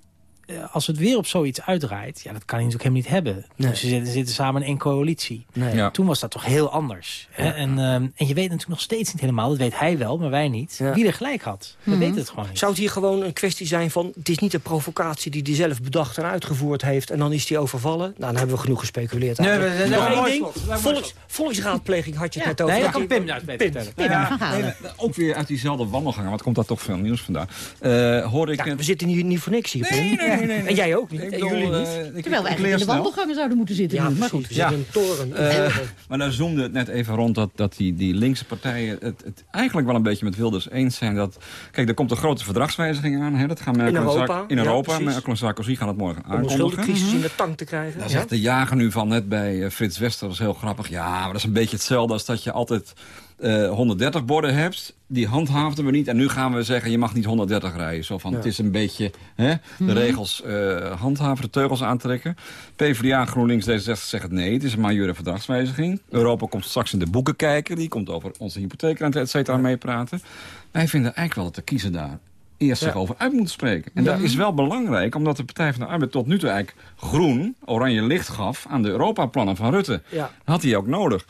als het weer op zoiets uitdraait... ja, dat kan hij natuurlijk helemaal niet hebben. Nee. Dus ze zitten, zitten samen in één coalitie. Nee. Ja. Toen was dat toch heel anders. Hè? En, ehm, en je weet natuurlijk nog steeds niet helemaal... dat weet hij wel, maar wij niet... Ja. wie er gelijk had. We weten het gewoon niet. Zou het hier gewoon een kwestie zijn van... het is niet een provocatie die hij zelf bedacht en uitgevoerd heeft... en dan is hij overvallen? Nou, dan hebben we genoeg gespeculeerd. Nee, eigenlijk. we- we- Nog één ding. Volks, volksraadpleging had je het Ja. net over. Nee, Dat kan Pim vertellen. Pim, nee, ook weer uit diezelfde wandelgangen. Wat komt daar toch veel nieuws vandaan? Eh hoorde ik... We zitten hier niet voor niks hier, Pim. Nee, nee. En jij ook niet. Ik bedoel, jullie niet. ik- ik Terwijl we leer eigenlijk in de snel. wandelgangen zouden moeten zitten ja, nu. Maar goed. Ja. in een toren. Eh, maar daar zoomde het net even rond dat, dat die, die linkse partijen het, het eigenlijk wel een beetje met Wilders eens zijn. Dat, kijk, er komt een grote verdragswijziging aan. Hè, dat gaan Merkel en Europa, in Europa. precies. Merkel en Sarkozy gaan het morgen om een aankondigen. schuldencrisis in de tang te krijgen. Daar Ja? zegt de jager nu van net bij eh, Frits Wester, dat is heel grappig. Ja, maar dat is een beetje hetzelfde als dat je altijd eh, 130 borden hebt. Die handhaafden we niet. En nu gaan we zeggen, je mag niet 130 rijden. Zo van, Ja. het is een beetje hè, de regels eh, handhaven, de teugels aantrekken. PvdA, GroenLinks, D66 zeggen nee, het is een majeure verdragswijziging. Europa komt straks in de boeken kijken. Die komt over onze hypotheekrente, et cetera, meepraten. Wij vinden eigenlijk wel dat de kiezer daar eerst zich over uit moet spreken. En dat is wel belangrijk, omdat de Partij van de Arbeid tot nu toe eigenlijk groen, oranje licht gaf aan de Europa-plannen van Rutte. Ja. Had hij ook nodig.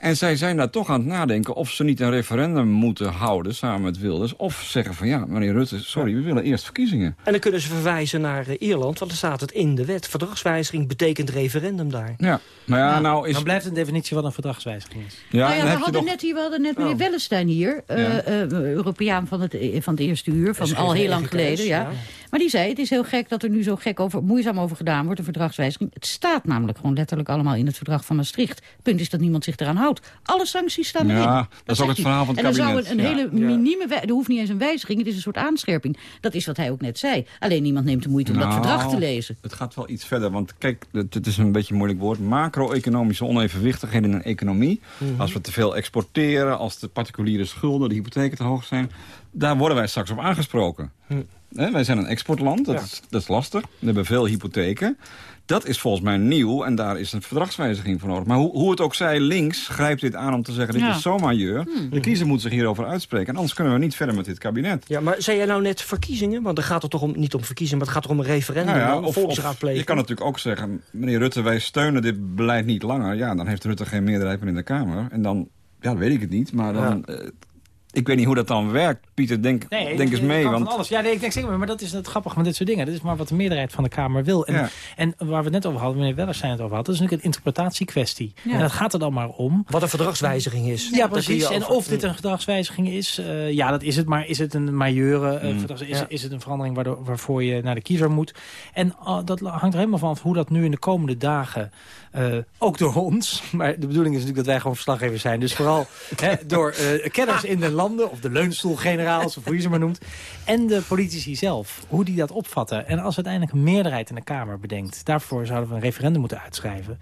En zij zijn daar toch aan het nadenken of ze niet een referendum moeten houden samen met Wilders. Of zeggen van ja, meneer Rutte, sorry, we willen eerst verkiezingen. En dan kunnen ze verwijzen naar eh, Ierland, want er staat het in de wet. Verdragswijziging betekent referendum daar. Ja, maar ja, nou is... Dan blijft een definitie wat een verdragswijziging is. Ja, nou ja, dan we hadden nog... net hier, we hadden net meneer Oh. Wellestein hier, eh, Ja. eh, Europeaan van het, van het eerste uur, van al heel lang geleden. Ja. Maar die zei, het is heel gek dat er nu zo gek over, moeizaam over gedaan wordt, een verdragswijziging. Het staat namelijk gewoon letterlijk allemaal in het verdrag van Maastricht. Punt is dat niemand zich eraan houdt. Alle sancties staan Ja, erin. dat is ook het hij. verhaal van het En dan zou kabinet. een, een Ja. hele Ja. minieme, er hoeft niet eens een wijziging, het is een soort aanscherping. Dat is wat hij ook net zei. Alleen niemand neemt de moeite om dat Nou, verdrag te lezen. Het gaat wel iets verder, want kijk, het, het is een beetje een moeilijk woord. Macro-economische onevenwichtigheden in een economie. Mhm. Als we te veel exporteren, als de particuliere schulden, de hypotheken te hoog zijn. Daar worden wij straks op aangesproken. Hè, wij zijn een exportland, dat, Ja. is, dat is lastig. We hebben veel hypotheken. Dat is volgens mij nieuw en daar is een verdragswijziging voor nodig. Maar hoe, hoe het ook zij, links grijpt dit aan om te zeggen... dit Ja. is zo majeur. De kiezer moet zich hierover uitspreken. En anders kunnen we niet verder met dit kabinet. Ja, maar zei jij nou net verkiezingen? Want dan gaat het toch om, niet om verkiezingen, maar het gaat toch om een referendum, Nou ja, een of, je kan natuurlijk ook zeggen, meneer Rutte, wij steunen dit beleid niet langer. Ja, dan heeft Rutte geen meerderheid meer in de Kamer. En dan, ja, dan weet ik het niet. Maar dan, eh, ik weet niet hoe dat dan werkt. Pieter, denk, denk eens mee. kan Want van alles. Ja, nee, ik denk zeker, maar dat is het grappige van dit soort dingen. Dat is maar wat de meerderheid van de Kamer wil. En, Ja. en waar we het net over hadden, meneer Wellerstein het over had, dat is natuurlijk een interpretatiekwestie. Ja. En dat gaat er dan maar om. Wat een verdragswijziging is. Ja, precies. En of dit een gedragswijziging is, eh, ja, dat is het. Maar is het een majeure eh, Mm. verdrags- is, Ja. is het een verandering waardoor, waarvoor je naar de kiezer moet? En ah, dat hangt er helemaal van hoe dat nu in de komende dagen, eh, ook door ons, maar de bedoeling is natuurlijk dat wij gewoon verslaggevers zijn. Dus vooral hè, door eh, kenners in de landen, of de leunstoelgeneraals, of hoe je ze maar noemt. En de politici zelf, hoe die dat opvatten. En als uiteindelijk een meerderheid in de Kamer bedenkt... daarvoor zouden we een referendum moeten uitschrijven.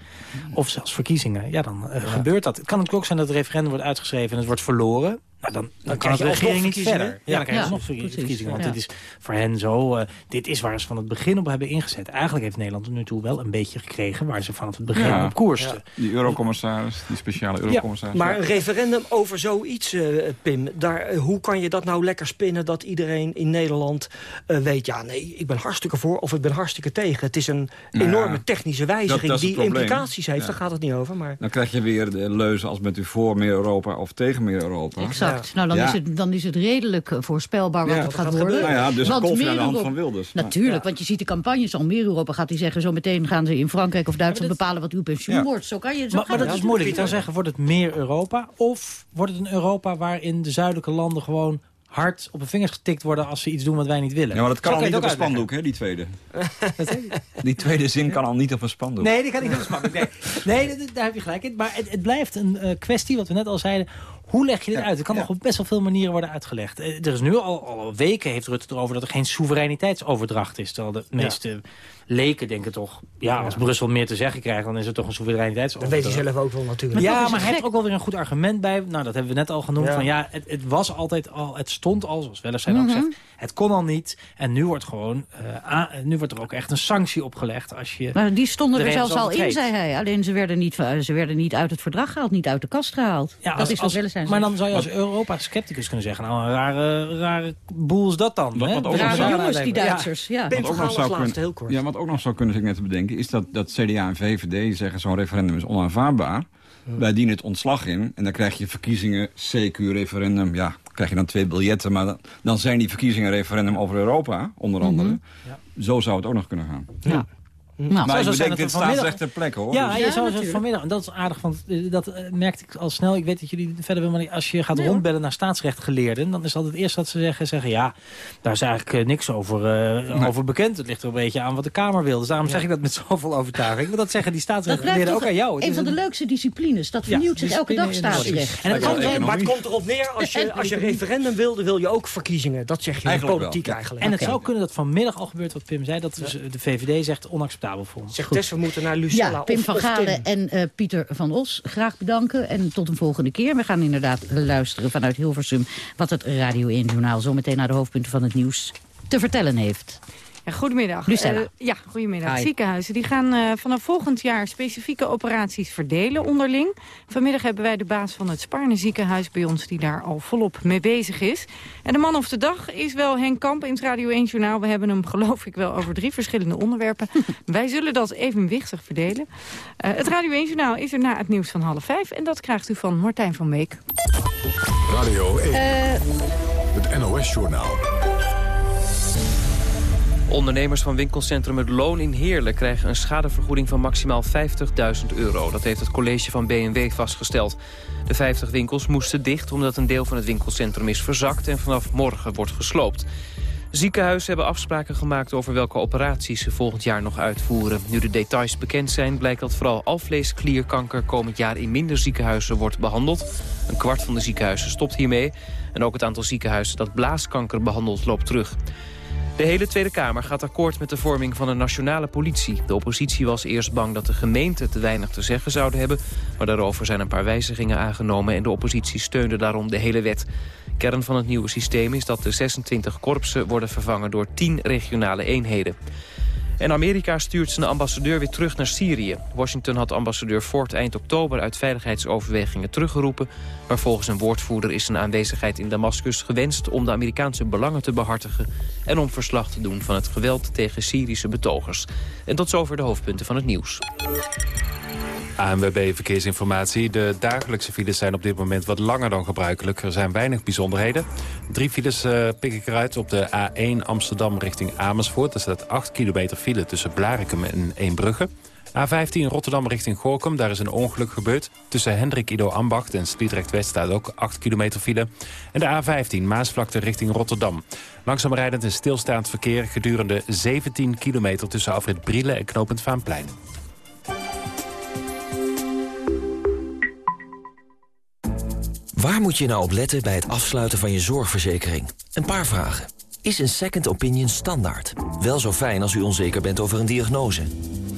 Of zelfs verkiezingen. Ja, dan eh, gebeurt dat. Het kan natuurlijk ook zijn dat het referendum wordt uitgeschreven... en het wordt verloren. Nou, dan, dan, kan krijg de je regering niet verder. Ja, dan krijg je Ja, precies. verkiezingen. Want Ja. dit is voor hen zo... eh, dit is waar ze van het begin op hebben ingezet. Eigenlijk heeft Nederland tot nu toe wel een beetje gekregen... waar ze van het begin Ja. op koersten. die eurocommissaris, die speciale eurocommissaris. Maar een referendum over zoiets, eh, Pim, daar, eh, hoe kan je dat nou lekker spinnen... dat iedereen in Nederland eh, weet, ja, nee, ik ben hartstikke voor of ik ben hartstikke tegen. Het is een Nou enorme technische wijziging dat die implicaties heeft. Ja. Daar gaat het niet over, maar... Dan krijg je weer de leuze als bent u voor meer Europa of tegen meer Europa. Exact. Ja. Nou, dan, Ja. is het, dan is het redelijk eh, voorspelbaar wat Ja, het gaat gaat worden. gebeuren. Nou ja, dus Want je aan meer de hand van Wilders. Nou, Natuurlijk, want je ziet de campagnes al. Meer Europa gaat hij zeggen, zo meteen gaan ze in Frankrijk of Duitsland dat- bepalen wat uw pensioen Ja. wordt. Zo kan je, zo Maar, dat is moeilijk. Kan zeggen, wordt het meer Europa? Of wordt het een Europa waarin de zuidelijke landen gewoon hard op de vingers getikt worden als ze iets doen wat wij niet willen? Ja, maar dat kan Zo al niet op een spandoek, hè, die tweede. Die tweede zin kan al niet op een spandoek. Nee, die kan niet op de spandoek. Nee, nee daar heb je gelijk in. Maar het, het blijft een eh, kwestie, wat we net al zeiden. Hoe leg je dit Ja, uit? Het kan ja. nog op best wel veel manieren worden uitgelegd. Eh, Er is nu al, al weken heeft Rutte erover dat er geen soevereiniteitsoverdracht is. Terwijl de meeste leken denken toch... ja, als Brussel meer te zeggen krijgt, dan is het toch een soevereiniteitsoverdracht. Dat weet hij zelf ook wel natuurlijk. ja, maar hij heeft ook wel weer een goed argument bij. Nou, dat hebben we net al genoemd. Van, ja, het, het was altijd al, het stond al, zoals Welles zijn ook Mhm. zegt. Het kon al niet. En nu wordt, gewoon, eh, nu wordt er ook echt een sanctie opgelegd. Als je Maar die stonden de er zelfs al in, zei hij. Alleen ze werden, niet, eh, ze werden niet uit het verdrag gehaald, niet uit de kast gehaald. Ja, dat als- is wat zijn. Maar dan zou je als Europa-scepticus kunnen zeggen... nou, een rare, rare boel is dat dan. Wat- hè? zou- jongens, die Ja. Duitsers. Ja. Wat ook, nog zou kunnen, heel kort. ja, wat ook nog zou kunnen, zit ik net te bedenken... is dat, dat CDA en VVD zeggen zo'n referendum is onaanvaardbaar. Wij dienen het ontslag in en dan krijg je verkiezingen, CQ-referendum. Ja, krijg je dan twee biljetten, maar dan, dan zijn die verkiezingen referendum over Europa, onder andere. Zo zou het ook nog kunnen gaan. Ja. Nou, Maar ik zo zijn bedenk, dat dit vanmiddag- staat echt ter plekke, hoor. Ja, Dus- je zou het natuurlijk. vanmiddag. En dat is aardig, want eh, dat eh, merkte ik al snel. Ik weet dat jullie verder willen, maar als je gaat rondbellen naar staatsrechtgeleerden... dan is altijd het eerste wat ze zeggen, zeggen... ja, daar is eigenlijk eh, niks over, eh, over bekend. Het ligt er een beetje aan wat de Kamer wil. Dus daarom zeg ik dat met zoveel overtuiging. Want dat zeggen die dat staatsrechtgeleerden ook aan jou. Het een van de leukste disciplines. Dat Ja, vernieuwt zich elke dag staatsrecht. En het Ja, kan, economie. Maar het komt erop neer, als je, als je referendum wilde, wil je ook verkiezingen. Dat zeg je in politiek ja. eigenlijk. en het zou kunnen dat vanmiddag al gebeurt wat Pim zei. Dat dus de VVD zegt onacceptabel ons. Zegt Tess, we moeten naar Lucella Ja, Pim of, van. Galen en eh, Pieter van Os, graag bedanken. En tot een volgende keer. We gaan inderdaad luisteren vanuit Hilversum... wat het Radio 1-journaal zometeen naar de hoofdpunten van het nieuws te vertellen heeft. Ja, goedemiddag. Lucella. Eh, ja, goedemiddag. Hi. Ziekenhuizen die gaan eh, vanaf volgend jaar specifieke operaties verdelen onderling. Vanmiddag hebben wij de baas van het Spaarne ziekenhuis bij ons... die daar al volop mee bezig is. En de man of de dag is wel Henk Kamp in het Radio 1 Journaal. We hebben hem geloof ik wel over drie verschillende onderwerpen. wij zullen dat evenwichtig verdelen. Eh, het Radio 1 Journaal is er na het nieuws van half vijf. En dat krijgt u van Martijn van Beek. Radio 1, Eh, het NOS-journaal. Ondernemers van winkelcentrum Het Loon in Heerlen krijgen een schadevergoeding van maximaal 50.000 euro. Dat heeft het college van BMW vastgesteld. De 50 winkels moesten dicht omdat een deel van het winkelcentrum is verzakt en vanaf morgen wordt gesloopt. Ziekenhuizen hebben afspraken gemaakt over welke operaties ze volgend jaar nog uitvoeren. Nu de details bekend zijn, blijkt dat vooral alvleesklierkanker komend jaar in minder ziekenhuizen wordt behandeld. Een kwart van de ziekenhuizen stopt hiermee. En ook het aantal ziekenhuizen dat blaaskanker behandelt loopt terug. De hele Tweede Kamer gaat akkoord met de vorming van een nationale politie. De oppositie was eerst bang dat de gemeenten te weinig te zeggen zouden hebben. Maar daarover zijn een paar wijzigingen aangenomen... en de oppositie steunde daarom de hele wet. Kern van het nieuwe systeem is dat de 26 korpsen worden vervangen door 10 regionale eenheden. En Amerika stuurt zijn ambassadeur weer terug naar Syrië. Washington had ambassadeur Ford eind oktober uit veiligheidsoverwegingen teruggeroepen. Maar volgens een woordvoerder is zijn aanwezigheid in Damascus gewenst... om de Amerikaanse belangen te behartigen... en om verslag te doen van het geweld tegen Syrische betogers. En tot zover de hoofdpunten van het nieuws. ANWB Verkeersinformatie. De dagelijkse files zijn op dit moment wat langer dan gebruikelijk. Er zijn weinig bijzonderheden. Drie files eh, pik ik eruit op de A1 Amsterdam richting Amersfoort. Er staat 8 kilometer file tussen Blarikum en Eembrugge. A15 Rotterdam richting Gorkum, daar is een ongeluk gebeurd. Tussen Hendrik Ido Ambacht en Sliedrecht West staat ook 8 kilometer file. En de A15 Maasvlakte richting Rotterdam. Langzaam rijdend en stilstaand verkeer gedurende 17 kilometer... tussen Afrit Brielen en Knopend Vaanplein. Waar moet je nou op letten bij het afsluiten van je zorgverzekering? Een paar vragen. Is een second opinion standaard? Wel zo fijn als u onzeker bent over een diagnose.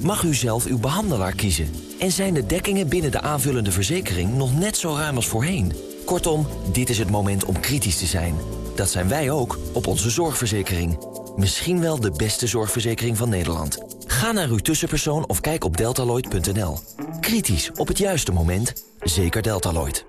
Mag u zelf uw behandelaar kiezen? En zijn de dekkingen binnen de aanvullende verzekering nog net zo ruim als voorheen? Kortom, dit is het moment om kritisch te zijn. Dat zijn wij ook op onze zorgverzekering. Misschien wel de beste zorgverzekering van Nederland. Ga naar uw tussenpersoon of kijk op deltaloid.nl. Kritisch op het juiste moment. Zeker Deltaloid.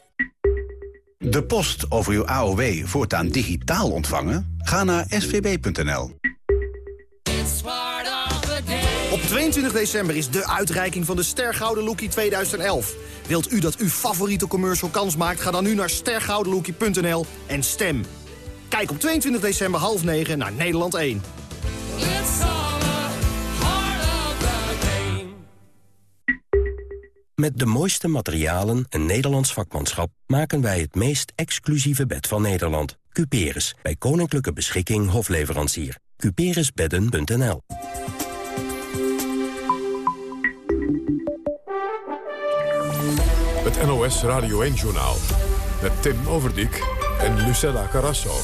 De post over uw AOW voortaan digitaal ontvangen? Ga naar svb.nl. Op 22 december is de uitreiking van de Stergouden Lookie 2011. Wilt u dat uw favoriete commercial kans maakt? Ga dan nu naar stergoudenlookie.nl en stem. Kijk op 22 december half 9 naar Nederland 1. Met de mooiste materialen en Nederlands vakmanschap... maken wij het meest exclusieve bed van Nederland. Cuperus, bij Koninklijke Beschikking Hofleverancier. Cuperusbedden.nl Het NOS Radio 1-journaal. Met Tim Overdijk en Lucella Carrasso.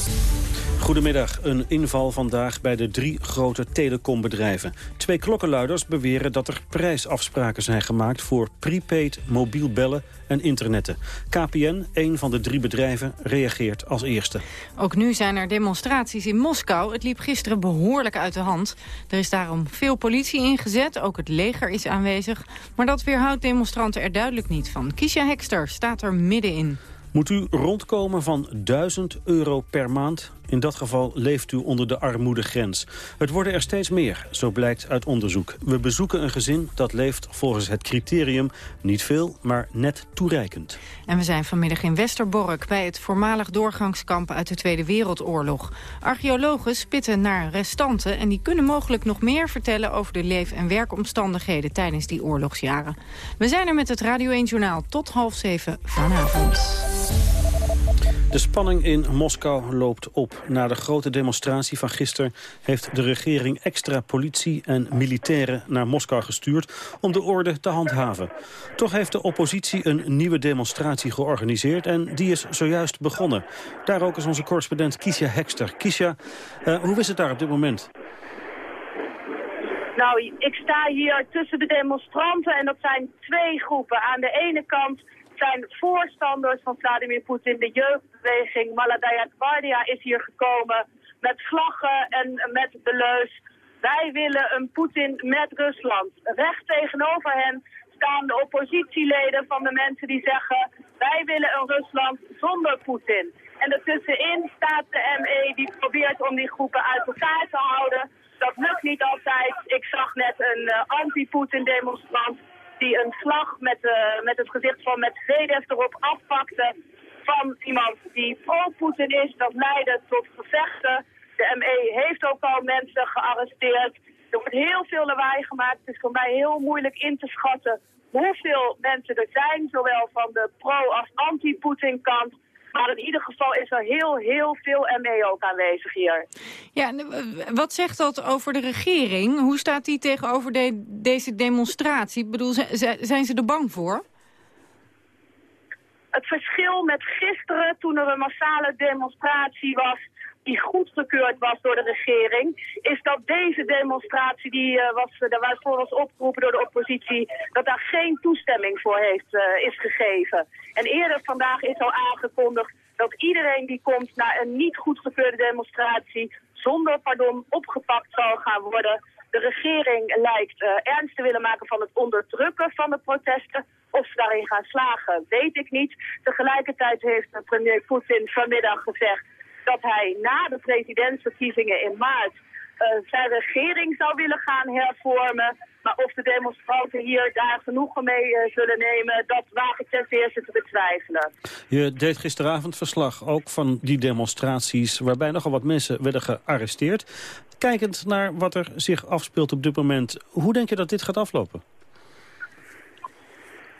Goedemiddag. Een inval vandaag bij de drie grote telecombedrijven. Twee klokkenluiders beweren dat er prijsafspraken zijn gemaakt... voor prepaid, mobiel bellen en internetten. KPN, een van de drie bedrijven, reageert als eerste. Ook nu zijn er demonstraties in Moskou. Het liep gisteren behoorlijk uit de hand. Er is daarom veel politie ingezet, ook het leger is aanwezig. Maar dat weerhoudt demonstranten er duidelijk niet van. Kisha Hekster staat er middenin. Moet u rondkomen van 1000 euro per maand? In dat geval leeft u onder de armoedegrens. Het worden er steeds meer, zo blijkt uit onderzoek. We bezoeken een gezin dat leeft volgens het criterium niet veel, maar net toereikend. En we zijn vanmiddag in Westerbork bij het voormalig doorgangskamp uit de Tweede Wereldoorlog. Archeologen spitten naar restanten en die kunnen mogelijk nog meer vertellen over de leef- en werkomstandigheden tijdens die oorlogsjaren. We zijn er met het Radio 1 Journaal tot half zeven vanavond. De spanning in Moskou loopt op. Na de grote demonstratie van gisteren heeft de regering extra politie en militairen naar Moskou gestuurd om de orde te handhaven. Toch heeft de oppositie een nieuwe demonstratie georganiseerd en die is zojuist begonnen. Daar ook is onze correspondent Kisha Hekster. Kisha, uh, hoe is het daar op dit moment? Nou, ik sta hier tussen de demonstranten en dat zijn twee groepen. Aan de ene kant zijn voorstanders van Vladimir Poetin. De jeugdbeweging Maladaya Gvardia is hier gekomen met vlaggen en met de leus. Wij willen een Poetin met Rusland. Recht tegenover hen staan de oppositieleden van de mensen die zeggen... wij willen een Rusland zonder Poetin. En ertussenin staat de ME die probeert om die groepen uit elkaar te houden. Dat lukt niet altijd. Ik zag net een uh, anti-Poetin demonstrant die een vlag met, uh, met het gezicht van met VDF erop afpakte van iemand die pro-Poetin is. Dat leidde tot gevechten. De ME heeft ook al mensen gearresteerd. Er wordt heel veel lawaai gemaakt. Het is voor mij heel moeilijk in te schatten hoeveel mensen er zijn, zowel van de pro- als anti-Poetin kant. Maar in ieder geval is er heel, heel veel ME ook aanwezig hier. Ja, wat zegt dat over de regering? Hoe staat die tegenover de, deze demonstratie? Ik bedoel, zijn ze er bang voor? Het verschil met gisteren, toen er een massale demonstratie was die goedgekeurd was door de regering, is dat deze demonstratie, die uh, was, daar waarvoor was opgeroepen door de oppositie, dat daar geen toestemming voor heeft, uh, is gegeven. En eerder vandaag is al aangekondigd dat iedereen die komt naar een niet goedgekeurde demonstratie zonder pardon opgepakt zal gaan worden. De regering lijkt uh, ernst te willen maken van het onderdrukken van de protesten. Of ze daarin gaan slagen, weet ik niet. Tegelijkertijd heeft premier Poetin vanmiddag gezegd dat hij na de presidentsverkiezingen in maart uh, zijn regering zou willen gaan hervormen. Maar of de demonstranten hier daar genoegen mee uh, zullen nemen, dat waag ik ten eerste te betwijfelen. Je deed gisteravond verslag ook van die demonstraties waarbij nogal wat mensen werden gearresteerd. Kijkend naar wat er zich afspeelt op dit moment, hoe denk je dat dit gaat aflopen?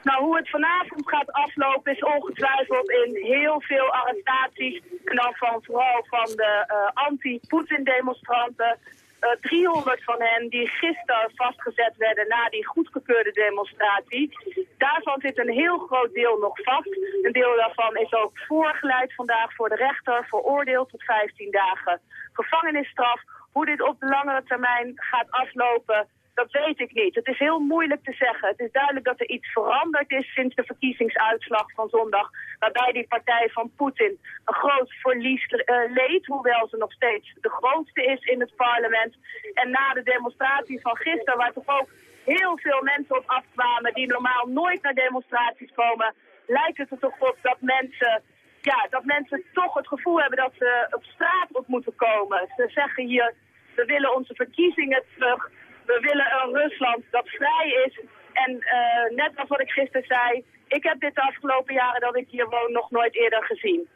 Nou, hoe het vanavond gaat aflopen is ongetwijfeld in heel veel arrestaties. En dan van, vooral van de uh, anti-Poetin-demonstranten. Uh, 300 van hen die gisteren vastgezet werden na die goedgekeurde demonstratie. Daarvan zit een heel groot deel nog vast. Een deel daarvan is ook voorgeleid vandaag voor de rechter, veroordeeld tot 15 dagen gevangenisstraf. Hoe dit op de langere termijn gaat aflopen, dat weet ik niet. Het is heel moeilijk te zeggen. Het is duidelijk dat er iets veranderd is sinds de verkiezingsuitslag van zondag. Waarbij die partij van Poetin een groot verlies uh, leed. Hoewel ze nog steeds de grootste is in het parlement. En na de demonstratie van gisteren, waar toch ook heel veel mensen op afkwamen die normaal nooit naar demonstraties komen, lijkt het er toch op dat mensen, ja, dat mensen toch het gevoel hebben dat ze op straat op moeten komen. Ze zeggen hier, we willen onze verkiezingen terug, we willen een Rusland dat vrij is. En uh, net als wat ik gisteren zei, ik heb dit de afgelopen jaren dat ik hier woon nog nooit eerder gezien.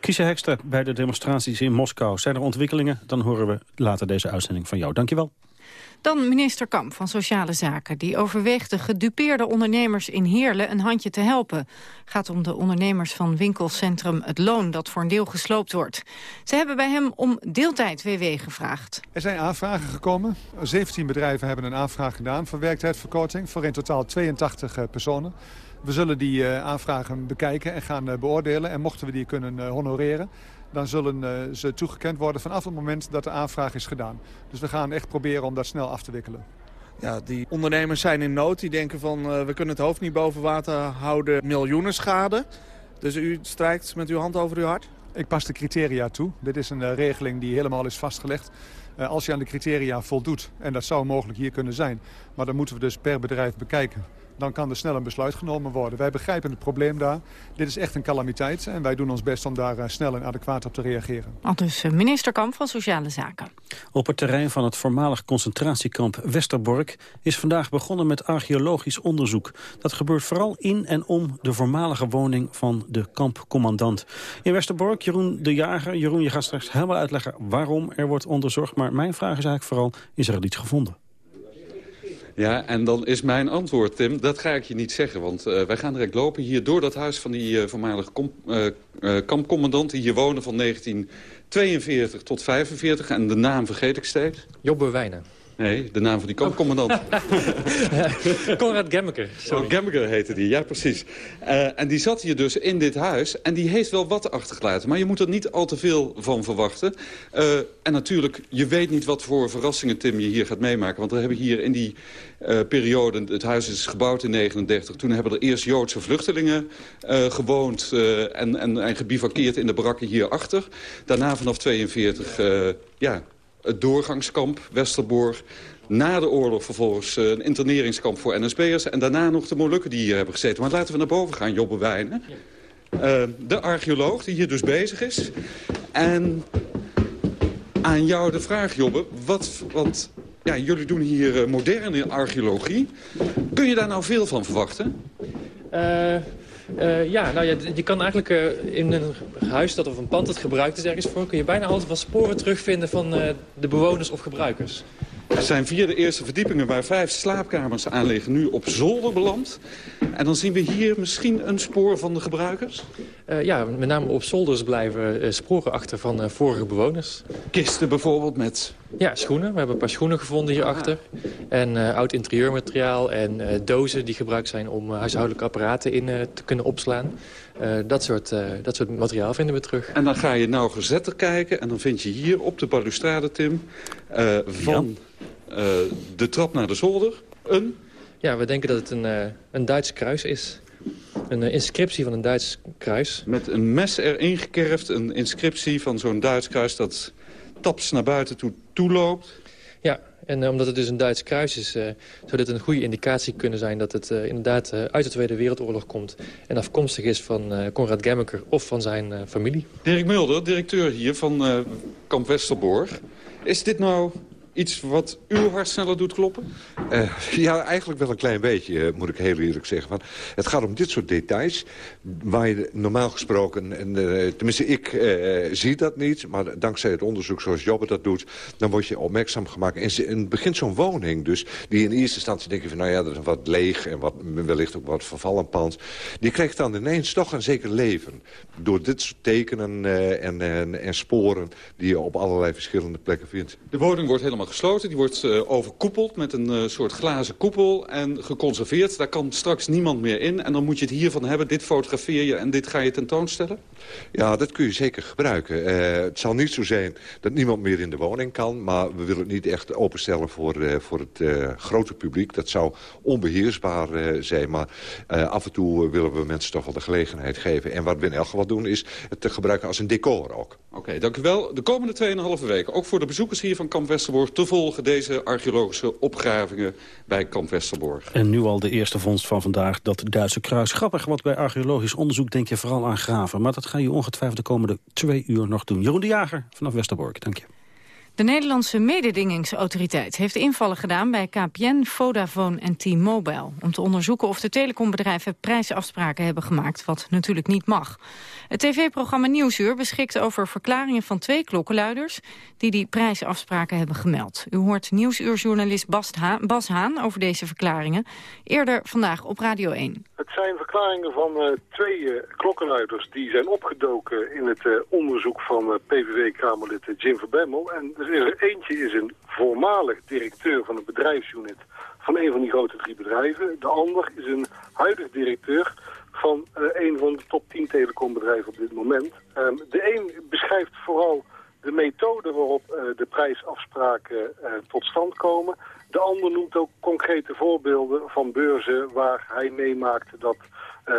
Kiesje Hekster bij de demonstraties in Moskou. Zijn er ontwikkelingen? Dan horen we later deze uitzending van jou. Dankjewel. Dan minister Kamp van Sociale Zaken. Die overweegt de gedupeerde ondernemers in Heerlen een handje te helpen. gaat om de ondernemers van winkelcentrum Het Loon... dat voor een deel gesloopt wordt. Ze hebben bij hem om deeltijd-WW gevraagd. Er zijn aanvragen gekomen. 17 bedrijven hebben een aanvraag gedaan voor werktijdverkorting... voor in totaal 82 eh, personen. We zullen die uh, aanvragen bekijken en gaan uh, beoordelen. En mochten we die kunnen honoreren, dan zullen ze toegekend worden vanaf het moment dat de aanvraag is gedaan. Dus we gaan echt proberen om dat snel af te wikkelen. Ja, die ondernemers zijn in nood. Die denken van we kunnen het hoofd niet boven water houden. Miljoenen schade. Dus u strijkt met uw hand over uw hart? Ik pas de criteria toe. Dit is een regeling die helemaal is vastgelegd. als je aan de criteria voldoet, en dat zou mogelijk hier kunnen zijn... maar dan moeten we dus per bedrijf bekijken dan kan er snel een besluit genomen worden. Wij begrijpen het probleem daar. Dit is echt een calamiteit en wij doen ons best om daar eh, snel en adequaat op te reageren. Al dus eh, minister Kamp van Sociale Zaken. Op het terrein van het voormalig concentratiekamp Westerbork is vandaag begonnen met archeologisch onderzoek. Dat gebeurt vooral in en om de voormalige woning van de kampcommandant. In Westerbork, Jeroen de Jager. Jeroen, je gaat straks helemaal uitleggen waarom er wordt onderzocht. Maar mijn vraag is eigenlijk vooral, is er iets gevonden? Ja, en dan is mijn antwoord, Tim, dat ga ik je niet zeggen. Want uh, wij gaan direct lopen hier door dat huis van die uh, voormalige uh, kampcommandant... die hier wonen van 1942 tot 45. En de naam vergeet ik steeds. Jobbe Wijnen. Nee, de naam van die kampcommandant. Oh. Konrad Gemmeker. Oh, Gemmeker heette die, ja precies. Uh, en die zat hier dus in dit huis en die heeft wel wat achtergelaten. Maar je moet er niet al te veel van verwachten. Uh, en natuurlijk, je weet niet wat voor verrassingen Tim je hier gaat meemaken. Want we hebben hier in die uh, periode, het huis is gebouwd in 39... toen hebben er eerst Joodse vluchtelingen gewoond en, en, en gebivakkeerd in de barakken hierachter. Daarna vanaf 42, ja het doorgangskamp Westerborg. Na de oorlog vervolgens eh, een interneringskamp voor NSB'ers. En daarna nog de Molukken die hier hebben gezeten. Maar laten we naar boven gaan, Jobbe Wijnen. Uh, de archeoloog die hier dus bezig is. En aan jou de vraag, Jobbe. Wat, want ja, jullie doen hier uh, moderne archeologie. Kun je daar nou veel van verwachten? Uh, uh, ja, nou ja, je kan eigenlijk uh, in een huis dat of een pand dat gebruikt is ergens voor... kun je bijna altijd wel sporen terugvinden van uh, de bewoners of gebruikers. Er zijn vier de eerste verdiepingen waar vijf slaapkamers aan liggen nu op zolder beland. En dan zien we hier misschien een spoor van de gebruikers? Uh, ja, met name op zolders blijven uh, sporen achter van uh, vorige bewoners. Kisten bijvoorbeeld met... Ja, schoenen. We hebben een paar schoenen gevonden hierachter. Ah. En oud interieurmateriaal en dozen die gebruikt zijn om huishoudelijke apparaten in te kunnen opslaan. dat, soort, dat soort materiaal vinden we terug. En dan ga je nauwgezetter kijken en dan vind je hier op de balustrade, Tim, van... De trap naar de zolder een... Ja, we denken dat het een, een Duits kruis is. Een uh, inscriptie van een Duits kruis. Met een mes erin gekerfd, een inscriptie van zo'n Duits kruis... dat taps naar buiten toe toeloopt. Ja, en omdat het dus een Duits kruis is... zou dit een goede indicatie kunnen zijn dat het inderdaad uit de Tweede Wereldoorlog komt... en afkomstig is van Konrad Gemmeker of van zijn familie. Dirk Mulder, directeur hier van Kamp Westerborg. Is dit nou iets wat uw hart sneller doet kloppen? Uh, ja, eigenlijk wel een klein beetje, eh, moet ik heel eerlijk zeggen. Want het gaat om dit soort details... waar je normaal gesproken, en, uh, tenminste ik uh, zie dat niet... maar dankzij het onderzoek zoals Jobbe dat doet... dan word je opmerkzaam gemaakt. En in het begin zo'n woning dus... die in eerste instantie denk je van... nou ja, dat is wat leeg en wat, wellicht ook wat vervallen pand... die krijgt dan ineens toch een zeker leven. Door dit soort tekenen en, en, en sporen... die je op allerlei verschillende plekken vindt. De woning wordt helemaal gesloten. Die wordt uh, overkoepeld met een uh, soort glazen koepel en geconserveerd. Daar kan straks niemand meer in. En dan moet je het hiervan hebben. Dit fotografeer je en dit ga je tentoonstellen? Ja, dat kun je zeker gebruiken. Uh, het zal niet zo zijn dat niemand meer in de woning kan. Maar we willen het niet echt openstellen voor, voor het grote publiek. Dat zou onbeheersbaar zijn. Maar af en toe willen we mensen toch wel de gelegenheid geven. En wat we in elk geval doen is het te gebruiken als een decor ook. Oké, Oké, dank u wel. De komende 2,5 weken, ook voor de bezoekers hier van Kamp Westerborg... volgen deze archeologische opgravingen bij Kamp Westerborg. En nu al de eerste vondst van vandaag, dat Duitse kruis. Grappig, want bij archeologisch onderzoek denk je vooral aan graven. Maar dat ga je ongetwijfeld de komende twee uur nog doen. Jeroen de Jager vanaf Westerbork, dank je. De Nederlandse mededingingsautoriteit heeft invallen gedaan bij KPN, Vodafone en T-Mobile... om te onderzoeken of de telecombedrijven prijsafspraken hebben gemaakt, wat natuurlijk niet mag. Het tv-programma Nieuwsuur beschikt over verklaringen van twee klokkenluiders... die die prijsafspraken hebben gemeld. U hoort Nieuwsuurjournalist Bas Haan over deze verklaringen... eerder vandaag op Radio 1. Het zijn verklaringen van uh, twee uh, klokkenluiders... die zijn opgedoken in het uh, onderzoek van PVV-Kamerlid Jim Verbemmel. En is er eentje is een voormalig directeur van een bedrijfsunit... van een van die grote drie bedrijven. De ander is een huidig directeur van uh, een van de top 10 telecombedrijven op dit moment. Um, de een beschrijft vooral de methode waarop uh, de prijsafspraken uh, tot stand komen. De ander noemt ook concrete voorbeelden van beurzen waar hij meemaakt dat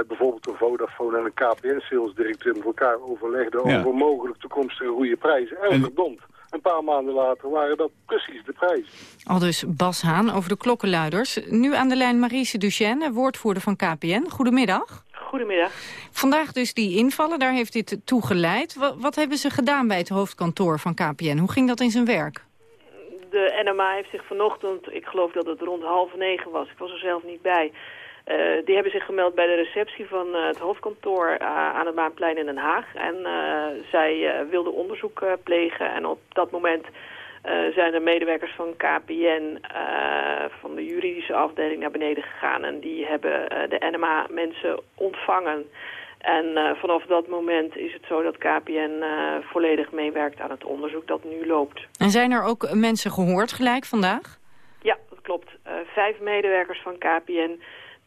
bijvoorbeeld een Vodafone en een KPN-salesdirecteur met elkaar overlegden ja. over mogelijk toekomstige goede prijzen. En, en verdomd, een paar maanden later waren dat precies de prijs. Al dus Bas Haan over de klokkenluiders. Nu aan de lijn Marise Duchesne, woordvoerder van KPN. Goedemiddag. Goedemiddag. Vandaag dus die invallen, daar heeft dit toe geleid. Wat, wat, hebben ze gedaan bij het hoofdkantoor van KPN? Hoe ging dat in zijn werk? De NMA heeft zich vanochtend, ik geloof dat het rond half negen was, ik was er zelf niet bij... Uh, die hebben zich gemeld bij de receptie van uh, het hoofdkantoor uh, aan het Maanplein in Den Haag. En zij wilden onderzoek plegen en op dat moment zijn er medewerkers van KPN, van de juridische afdeling, naar beneden gegaan. En die hebben de NMA mensen ontvangen. En vanaf dat moment is het zo dat KPN volledig meewerkt aan het onderzoek dat nu loopt. En zijn er ook mensen gehoord gelijk vandaag? Ja, dat klopt. vijf medewerkers van KPN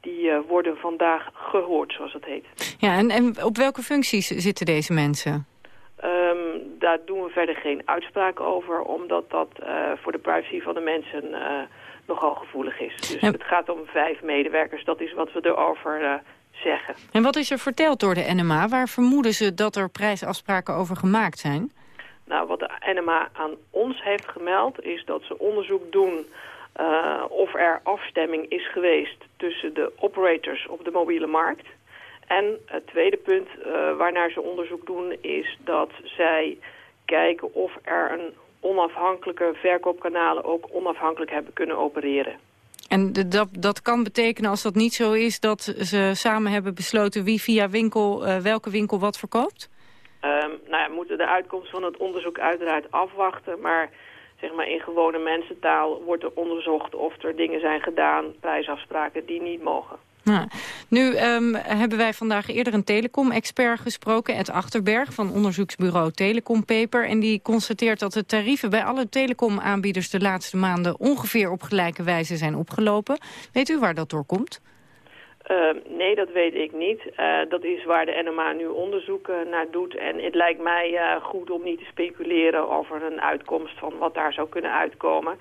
die uh, worden vandaag gehoord, zoals het heet. Ja, en, en op welke functies zitten deze mensen? Um, daar doen we verder geen uitspraak over, omdat dat uh, voor de privacy van de mensen uh, nogal gevoelig is. Dus en... het gaat om vijf medewerkers, dat is wat we erover zeggen. En wat is er verteld door de NMA? Waar vermoeden ze dat er prijsafspraken over gemaakt zijn? Nou, wat de NMA aan ons heeft gemeld, is dat ze onderzoek doen uh, of er afstemming is geweest tussen de operators op de mobiele markt. En het tweede punt uh, waarnaar ze onderzoek doen is dat zij kijken of er een onafhankelijke verkoopkanalen ook onafhankelijk hebben kunnen opereren. En dat, dat kan betekenen als dat niet zo is dat ze samen hebben besloten wie via winkel, uh, welke winkel wat verkoopt? Um, nou ja, we moeten de uitkomst van het onderzoek uiteraard afwachten, maar zeg maar in gewone mensentaal wordt er onderzocht of er dingen zijn gedaan, prijsafspraken die niet mogen. Nou, nu um, hebben wij vandaag eerder een telecom-expert gesproken, Ed Achterberg van onderzoeksbureau Telecom Paper. En die constateert dat de tarieven bij alle telecomaanbieders de laatste maanden ongeveer op gelijke wijze zijn opgelopen. Weet u waar dat door komt? Uh, nee, dat weet ik niet. Uh, dat is waar de NMA nu onderzoek uh, naar doet. En het lijkt mij goed om niet te speculeren over een uitkomst van wat daar zou kunnen uitkomen.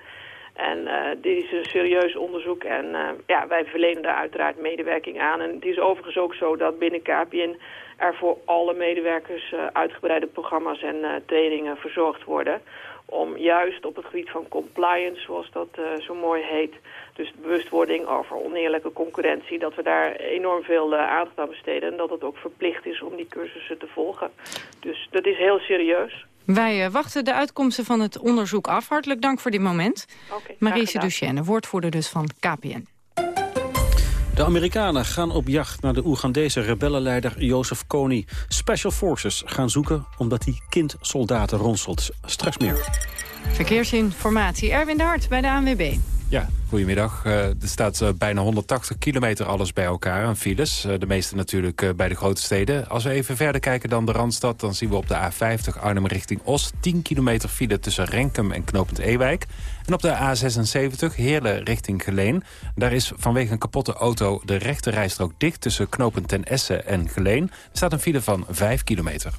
En dit is een serieus onderzoek en ja, wij verlenen daar uiteraard medewerking aan. En het is overigens ook zo dat binnen KPN er voor alle medewerkers uitgebreide programma's en trainingen verzorgd worden om juist op het gebied van compliance, zoals dat uh, zo mooi heet... dus bewustwording over oneerlijke concurrentie... dat we daar enorm veel uh, aandacht aan besteden... en dat het ook verplicht is om die cursussen te volgen. Dus dat is heel serieus. Wij uh, wachten de uitkomsten van het onderzoek af. Hartelijk dank voor dit moment. Okay, Marise Duchesne, woordvoerder dus van KPN. De Amerikanen gaan op jacht naar de Oegandese rebellenleider Joseph Kony. Special Forces gaan zoeken omdat hij kindsoldaten ronselt. Straks meer. Verkeersinformatie. Erwin de Hart bij de ANWB. Ja, goedemiddag. Uh, er staat uh, bijna 180 kilometer alles bij elkaar aan files. Uh, de meeste natuurlijk bij de grote steden. Als we even verder kijken dan de Randstad... dan zien we op de A50 Arnhem richting Oost... 10 kilometer file tussen Renkum en Knopend Ewijk. En op de A76 Heerlen richting Geleen. Daar is vanwege een kapotte auto de rechte rijstrook dicht... tussen Knopend ten Essen en Geleen. Er staat een file van 5 kilometer.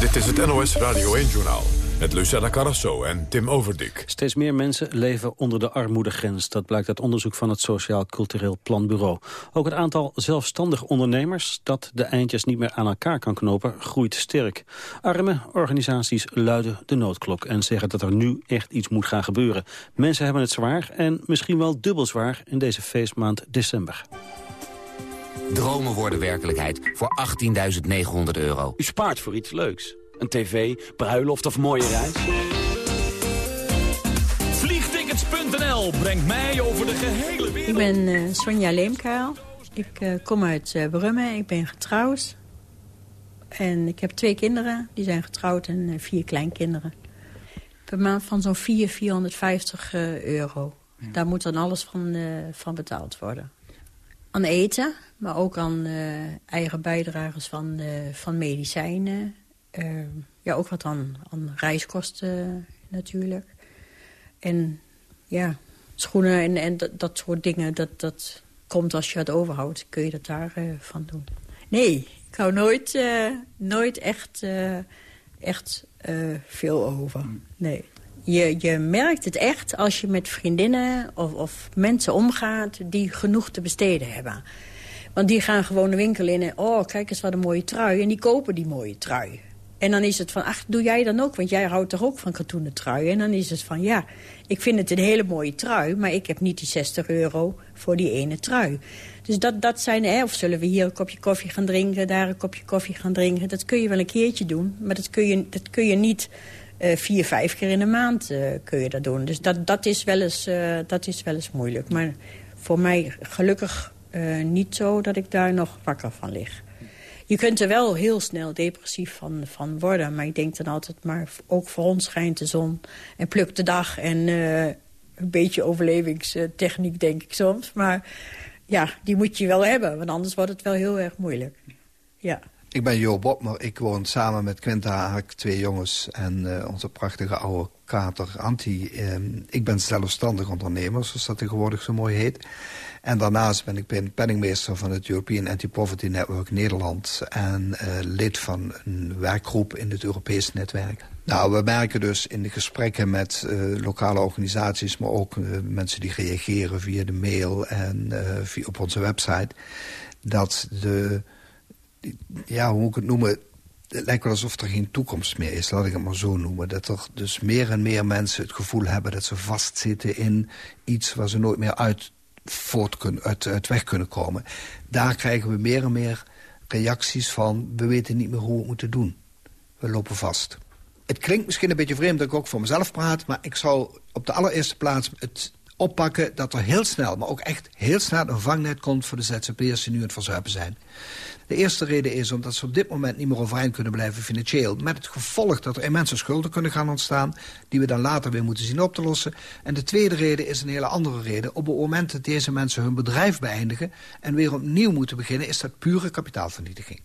Dit is het NOS Radio 1-journaal Met Lucella Carrasso en Tim Overdik. Steeds meer mensen leven onder de armoedegrens. Dat blijkt uit onderzoek van het Sociaal Cultureel Planbureau. Ook het aantal zelfstandig ondernemers dat de eindjes niet meer aan elkaar kan knopen, groeit sterk. Arme organisaties luiden de noodklok en zeggen dat er nu echt iets moet gaan gebeuren. Mensen hebben het zwaar en misschien wel dubbel zwaar in deze feestmaand december. Dromen worden werkelijkheid voor 18.900 euro. U spaart voor iets leuks. Een tv, bruiloft of mooie reis. Vliegtickets.nl brengt mij over de gehele wereld. Ik ben uh, Sonja Leemkuil. Ik uh, kom uit uh, Brummen. Ik ben getrouwd. En ik heb twee kinderen. Die zijn getrouwd en vier kleinkinderen. Per maand van zo'n 4, 450 euro. Ja. Daar moet dan alles van, van betaald worden. Aan eten, maar ook aan eigen bijdragers van, van medicijnen uh, ja, ook wat aan, aan reiskosten natuurlijk. En ja, schoenen en, en dat, dat soort dingen, dat, dat komt als je het overhoudt. Kun je dat daarvan van doen. Nee, ik hou nooit, uh, nooit echt, echt veel over. Nee. Je, je merkt het echt als je met vriendinnen of, of mensen omgaat... die genoeg te besteden hebben. Want die gaan gewoon de winkel in en... oh, kijk eens wat een mooie trui. En die kopen die mooie trui. En dan is het van, ach, doe jij dan ook? Want jij houdt toch ook van katoenen truien? En dan is het van, ja, ik vind het een hele mooie trui... maar ik heb niet die 60 euro voor die ene trui. Dus dat, dat zijn, hè, of zullen we hier een kopje koffie gaan drinken... daar een kopje koffie gaan drinken. Dat kun je wel een keertje doen, maar dat kun je, dat kun je niet... Uh, vier, vijf keer in de maand uh, kun je dat doen. Dus dat, dat, is wel eens, uh, dat is wel eens moeilijk. Maar voor mij gelukkig niet zo dat ik daar nog wakker van lig. Je kunt er wel heel snel depressief van, van worden. Maar ik denk dan altijd, maar ook voor ons schijnt de zon. En plukt de dag en uh, een beetje overlevingstechniek denk ik soms. Maar ja, die moet je wel hebben. Want anders wordt het wel heel erg moeilijk. Ja. Ik ben Jo Botmer. Ik woon samen met Quinta Haak, twee jongens... en uh, onze prachtige oude kater Anti. Uh, ik ben zelfstandig ondernemer, zoals dat tegenwoordig zo mooi heet. En daarnaast ben ik penningmeester van het European Anti-Poverty Network Nederland... en uh, lid van een werkgroep in het Europees netwerk. Nou, we merken dus in de gesprekken met uh, lokale organisaties... maar ook uh, mensen die reageren via de mail en via, op onze website... dat de, ja, hoe moet ik het noemen... Het lijkt wel alsof er geen toekomst meer is, laat ik het maar zo noemen. Dat er dus meer en meer mensen het gevoel hebben dat ze vastzitten in iets waar ze nooit meer uit voort kunnen, uit, weg kunnen komen. Daar krijgen we meer en meer reacties van... we weten niet meer hoe we het moeten doen. We lopen vast. Het klinkt misschien een beetje vreemd dat ik ook voor mezelf praat... maar ik zou op de allereerste plaats het oppakken dat er heel snel... maar ook echt heel snel een vangnet komt voor de ZZP'ers die nu het verzuipen zijn. De eerste reden is omdat ze op dit moment niet meer overeind kunnen blijven financieel. Met het gevolg dat er immense schulden kunnen gaan ontstaan... die we dan later weer moeten zien op te lossen. En de tweede reden is een hele andere reden. Op het moment dat deze mensen hun bedrijf beëindigen... en weer opnieuw moeten beginnen, is dat pure kapitaalvernietiging.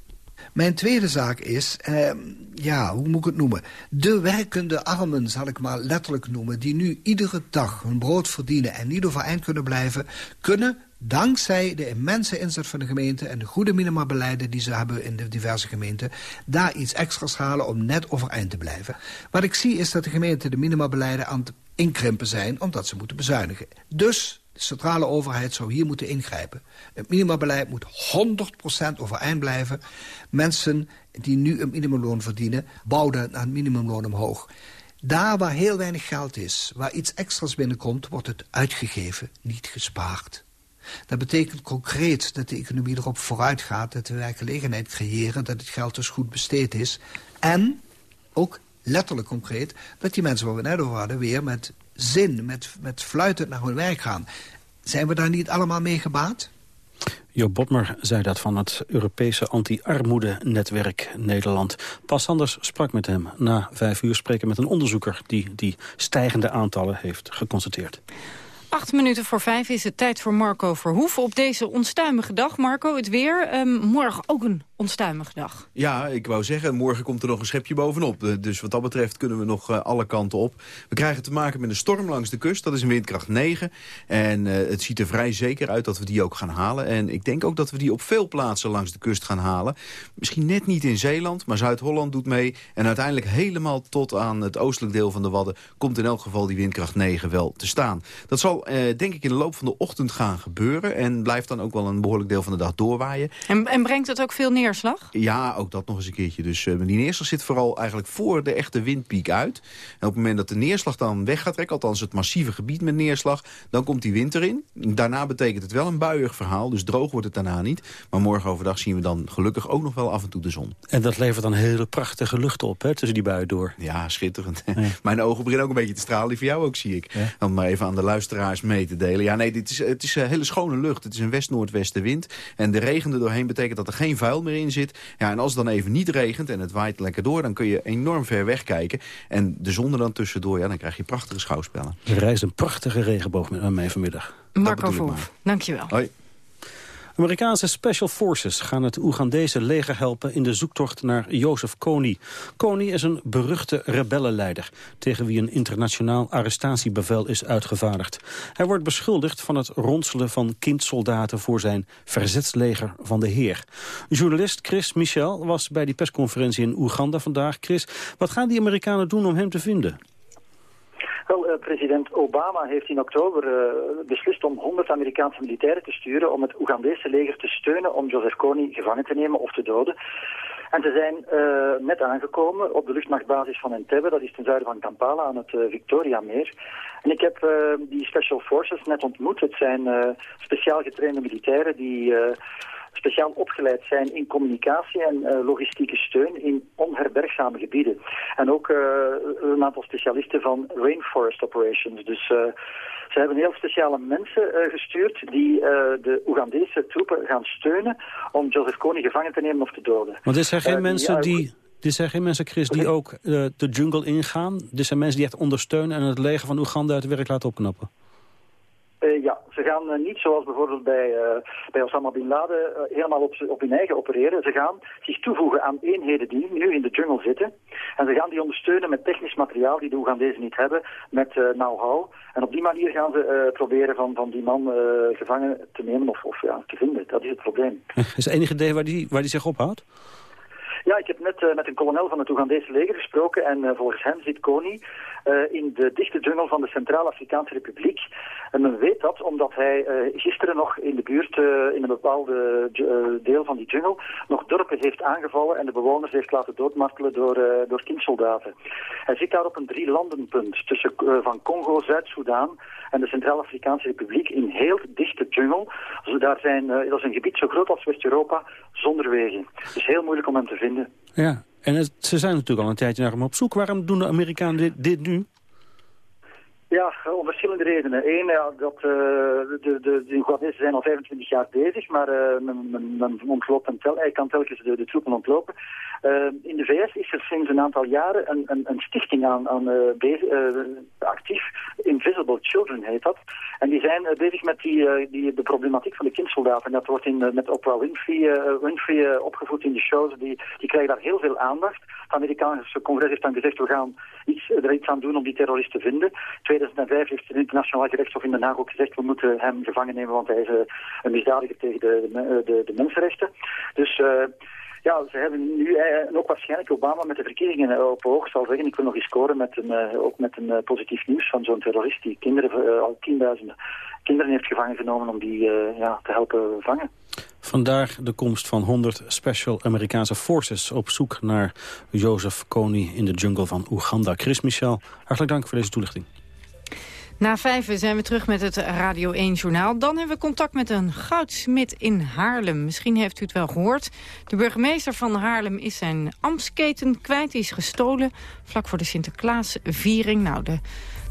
Mijn tweede zaak is, eh, ja, hoe moet ik het noemen? De werkende armen, zal ik maar letterlijk noemen... die nu iedere dag hun brood verdienen en niet overeind kunnen blijven... kunnen dankzij de immense inzet van de gemeente... en de goede minimabeleiden die ze hebben in de diverse gemeenten... daar iets extra's halen om net overeind te blijven. Wat ik zie is dat de gemeente de minimabeleiden aan het inkrimpen zijn... omdat ze moeten bezuinigen. Dus de centrale overheid zou hier moeten ingrijpen. Het minimabeleid moet 100% overeind blijven. Mensen die nu een minimumloon verdienen... bouwen naar het minimumloon omhoog. Daar waar heel weinig geld is, waar iets extra's binnenkomt... wordt het uitgegeven, niet gespaard. Dat betekent concreet dat de economie erop vooruit gaat... dat we werkgelegenheid creëren, dat het geld dus goed besteed is. En, ook letterlijk concreet, dat die mensen waar we net over hadden... weer met zin, met, met fluitend naar hun werk gaan. Zijn we daar niet allemaal mee gebaat? Jo Botmer zei dat van het Europese anti-armoede-netwerk Nederland. Pas Sanders sprak met hem. Na vijf uur spreken met een onderzoeker... die die stijgende aantallen heeft geconstateerd. Acht minuten voor vijf is het tijd voor Marco Verhoef op deze onstuimige dag. Marco, het weer. Ehm, morgen ook een onstuimige dag. Ja, ik wou zeggen, morgen komt er nog een schepje bovenop. Eh, dus wat dat betreft kunnen we nog uh, alle kanten op. We krijgen te maken met een storm langs de kust. Dat is een windkracht 9. En uh, het ziet er vrij zeker uit dat we die ook gaan halen. En ik denk ook dat we die op veel plaatsen langs de kust gaan halen. Misschien net niet in Zeeland, maar Zuid-Holland doet mee. En uiteindelijk helemaal tot aan het oostelijk deel van de Wadden... komt in elk geval die windkracht 9 wel te staan. Dat zal denk ik in de loop van de ochtend gaan gebeuren. En blijft dan ook wel een behoorlijk deel van de dag doorwaaien. En, en brengt het ook veel neerslag? Ja, ook dat nog eens een keertje. Dus uh, die neerslag zit vooral eigenlijk voor de echte windpiek uit. En op het moment dat de neerslag dan weg gaat trekken... althans het massieve gebied met neerslag, dan komt die wind erin. Daarna betekent het wel een buiig verhaal, dus droog wordt het daarna niet. Maar morgen overdag zien we dan gelukkig ook nog wel af en toe de zon. En dat levert dan hele prachtige lucht op, hè, tussen die buien door. Ja, schitterend. Mijn ogen beginnen ook een beetje te stralen, die voor jou ook, zie ik. Ja. Om maar even aan de luisteraars mee te delen. Ja, nee, dit is, het is een hele schone lucht. Het is een west-noordwestenwind. En de regen er doorheen betekent dat er geen vuil meer in zit. Ja, en als het dan even niet regent en het waait lekker door... dan kun je enorm ver weg kijken. En de zon er dan tussendoor, ja, dan krijg je prachtige schouwspellen. Er reist een prachtige regenboog met mij vanmiddag. Marco Verhoef, dankjewel. Hoi. Amerikaanse Special Forces gaan het Oegandese leger helpen in de zoektocht naar Jozef Kony. Kony is een beruchte rebellenleider tegen wie een internationaal arrestatiebevel is uitgevaardigd. Hij wordt beschuldigd van het ronselen van kindsoldaten voor zijn verzetsleger van de Heer. Journalist Chris Michel was bij die persconferentie in Oeganda vandaag. Chris, wat gaan die Amerikanen doen om hem te vinden? Wel, uh, president Obama heeft in oktober uh, beslist om 100 Amerikaanse militairen te sturen om het Oegandese leger te steunen om Joseph Kony gevangen te nemen of te doden. En ze zijn uh, net aangekomen op de luchtmachtbasis van Entebbe, dat is ten zuiden van Kampala aan het Victoria-meer. En ik heb die Special Forces net ontmoet. Het zijn speciaal getrainde militairen die speciaal opgeleid zijn in communicatie en uh, logistieke steun in onherbergzame gebieden. En ook uh, een aantal specialisten van Rainforest Operations. Dus uh, ze hebben heel speciale mensen gestuurd die de Oegandese troepen gaan steunen om Joseph Kony gevangen te nemen of te doden. Want er zijn geen mensen die... Dit zijn geen mensen, Chris, die ook de jungle ingaan. Dit zijn mensen die echt ondersteunen en het leger van Oeganda uit werk laten opknappen. Uh, ja, ze gaan uh, niet zoals bijvoorbeeld bij, uh, bij Osama Bin Laden helemaal op, op hun eigen opereren. Ze gaan zich toevoegen aan eenheden die nu in de jungle zitten. En ze gaan die ondersteunen met technisch materiaal die de Oegandezen niet hebben, met know-how. En op die manier gaan ze proberen van, van die man gevangen te nemen of, of ja, te vinden. Dat is het probleem. Is er enig idee waar die, waar die zich ophoudt? Ja, ik heb net uh, met een kolonel van het Oegandese leger gesproken en uh, volgens hem zit Kony uh, in de dichte jungle van de Centraal-Afrikaanse Republiek. En men weet dat omdat hij gisteren nog in de buurt, in een bepaalde deel van die jungle, nog dorpen heeft aangevallen en de bewoners heeft laten doodmartelen door, door kindsoldaten. Hij zit daar op een drie landenpunt tussen van Congo, Zuid-Soedan en de Centraal-Afrikaanse Republiek in heel dichte jungle. Daar zijn, dat is een gebied zo groot als West-Europa zonder wegen. Dus heel moeilijk om hem te vinden. Ja, en het, ze zijn natuurlijk al een tijdje naar hem op zoek. Waarom doen de Amerikanen dit, dit nu? Ja, om verschillende redenen. Eén, ja, dat, uh, de, de, de zijn al 25 jaar bezig, maar uh, men, men, ontloopt hem tel, kan telkens de, de troepen ontlopen. In de VS is er sinds een aantal jaren een, een, een stichting aan, aan actief. Invisible Children heet dat. En die zijn bezig met die, die, de problematiek van de kindsoldaten. Dat wordt in, met Oprah Winfrey, Winfrey opgevoed in de shows. Die, die krijgen daar heel veel aandacht. Het Amerikaanse congres heeft dan gezegd, we gaan iets, er iets aan doen om die terroristen te vinden. 2005 heeft het internationaal gerechtshof in Den Haag ook gezegd... we moeten hem gevangen nemen, want hij is uh, een misdadiger tegen de, de, de mensenrechten. Dus... Uh, ja, ze hebben nu, ook waarschijnlijk Obama met de verkiezingen op hoog zal zeggen, ik wil nog eens scoren met een, ook met een positief nieuws van zo'n terrorist die kinderen, al tienduizenden kinderen heeft gevangen genomen om die ja, te helpen vangen. Vandaag de komst van 100 Special Amerikaanse Forces op zoek naar Joseph Kony in de jungle van Oeganda. Chris Michel, hartelijk dank voor deze toelichting. Na vijf zijn we terug met het Radio 1-journaal. Dan hebben we contact met een goudsmit in Haarlem. Misschien heeft u het wel gehoord. De burgemeester van Haarlem is zijn ambtsketen kwijt. Die is gestolen vlak voor de Sinterklaasviering. Nou, de,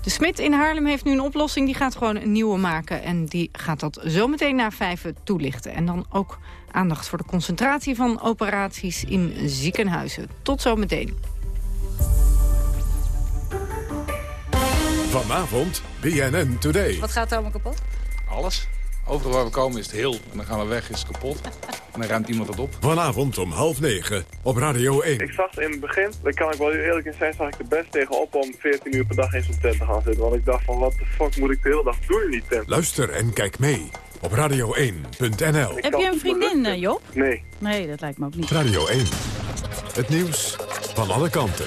de smit in Haarlem heeft nu een oplossing. Die gaat gewoon een nieuwe maken. En die gaat dat zometeen na vijf toelichten. En dan ook aandacht voor de concentratie van operaties in ziekenhuizen. Tot zometeen. Vanavond BNN Today. Wat gaat er allemaal kapot? Alles. Overal waar we komen is het heel. En dan gaan we weg, is het kapot. En dan ruimt iemand het op. Vanavond om half negen op Radio 1. Ik zag in het begin, daar kan ik wel eerlijk in zijn, zag ik er best tegenop om 14 uur per dag in zo'n tent te gaan zitten. Want ik dacht van, wat de fuck moet ik de hele dag doen in die tent? Luister en kijk mee op radio1.nl. Heb je een vriendin, eh, Job? Nee. Nee, dat lijkt me ook niet. Radio 1. Het nieuws van alle kanten.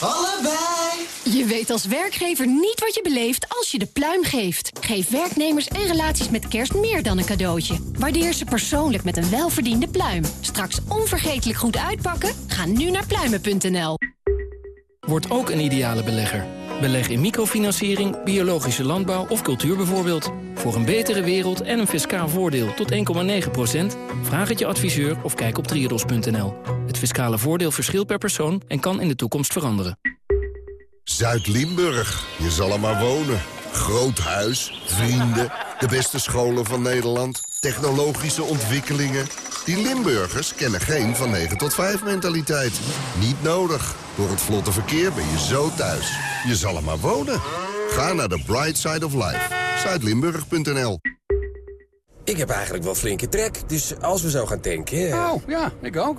Allebei. Je weet als werkgever niet wat je beleeft als je de pluim geeft. Geef werknemers en relaties met kerst meer dan een cadeautje. Waardeer ze persoonlijk met een welverdiende pluim. Straks onvergetelijk goed uitpakken? Ga nu naar pluimen.nl. Word ook een ideale belegger. Beleg in microfinanciering, biologische landbouw of cultuur bijvoorbeeld. Voor een betere wereld en een fiscaal voordeel tot 1,9% Vraag het je adviseur of kijk op triodos.nl. Het fiscale voordeel verschilt per persoon en kan in de toekomst veranderen. Zuid-Limburg, je zal er maar wonen. Groot huis, vrienden, de beste scholen van Nederland, technologische ontwikkelingen. Die Limburgers kennen geen van 9 tot 5 mentaliteit. Niet nodig. Door het vlotte verkeer ben je zo thuis. Je zal er maar wonen. Ga naar de Bright Side of Life. Zuidlimburg.nl Ik heb eigenlijk wel flinke trek, dus als we zo gaan tanken... Oh, ja, ik ook.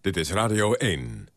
Dit is Radio 1.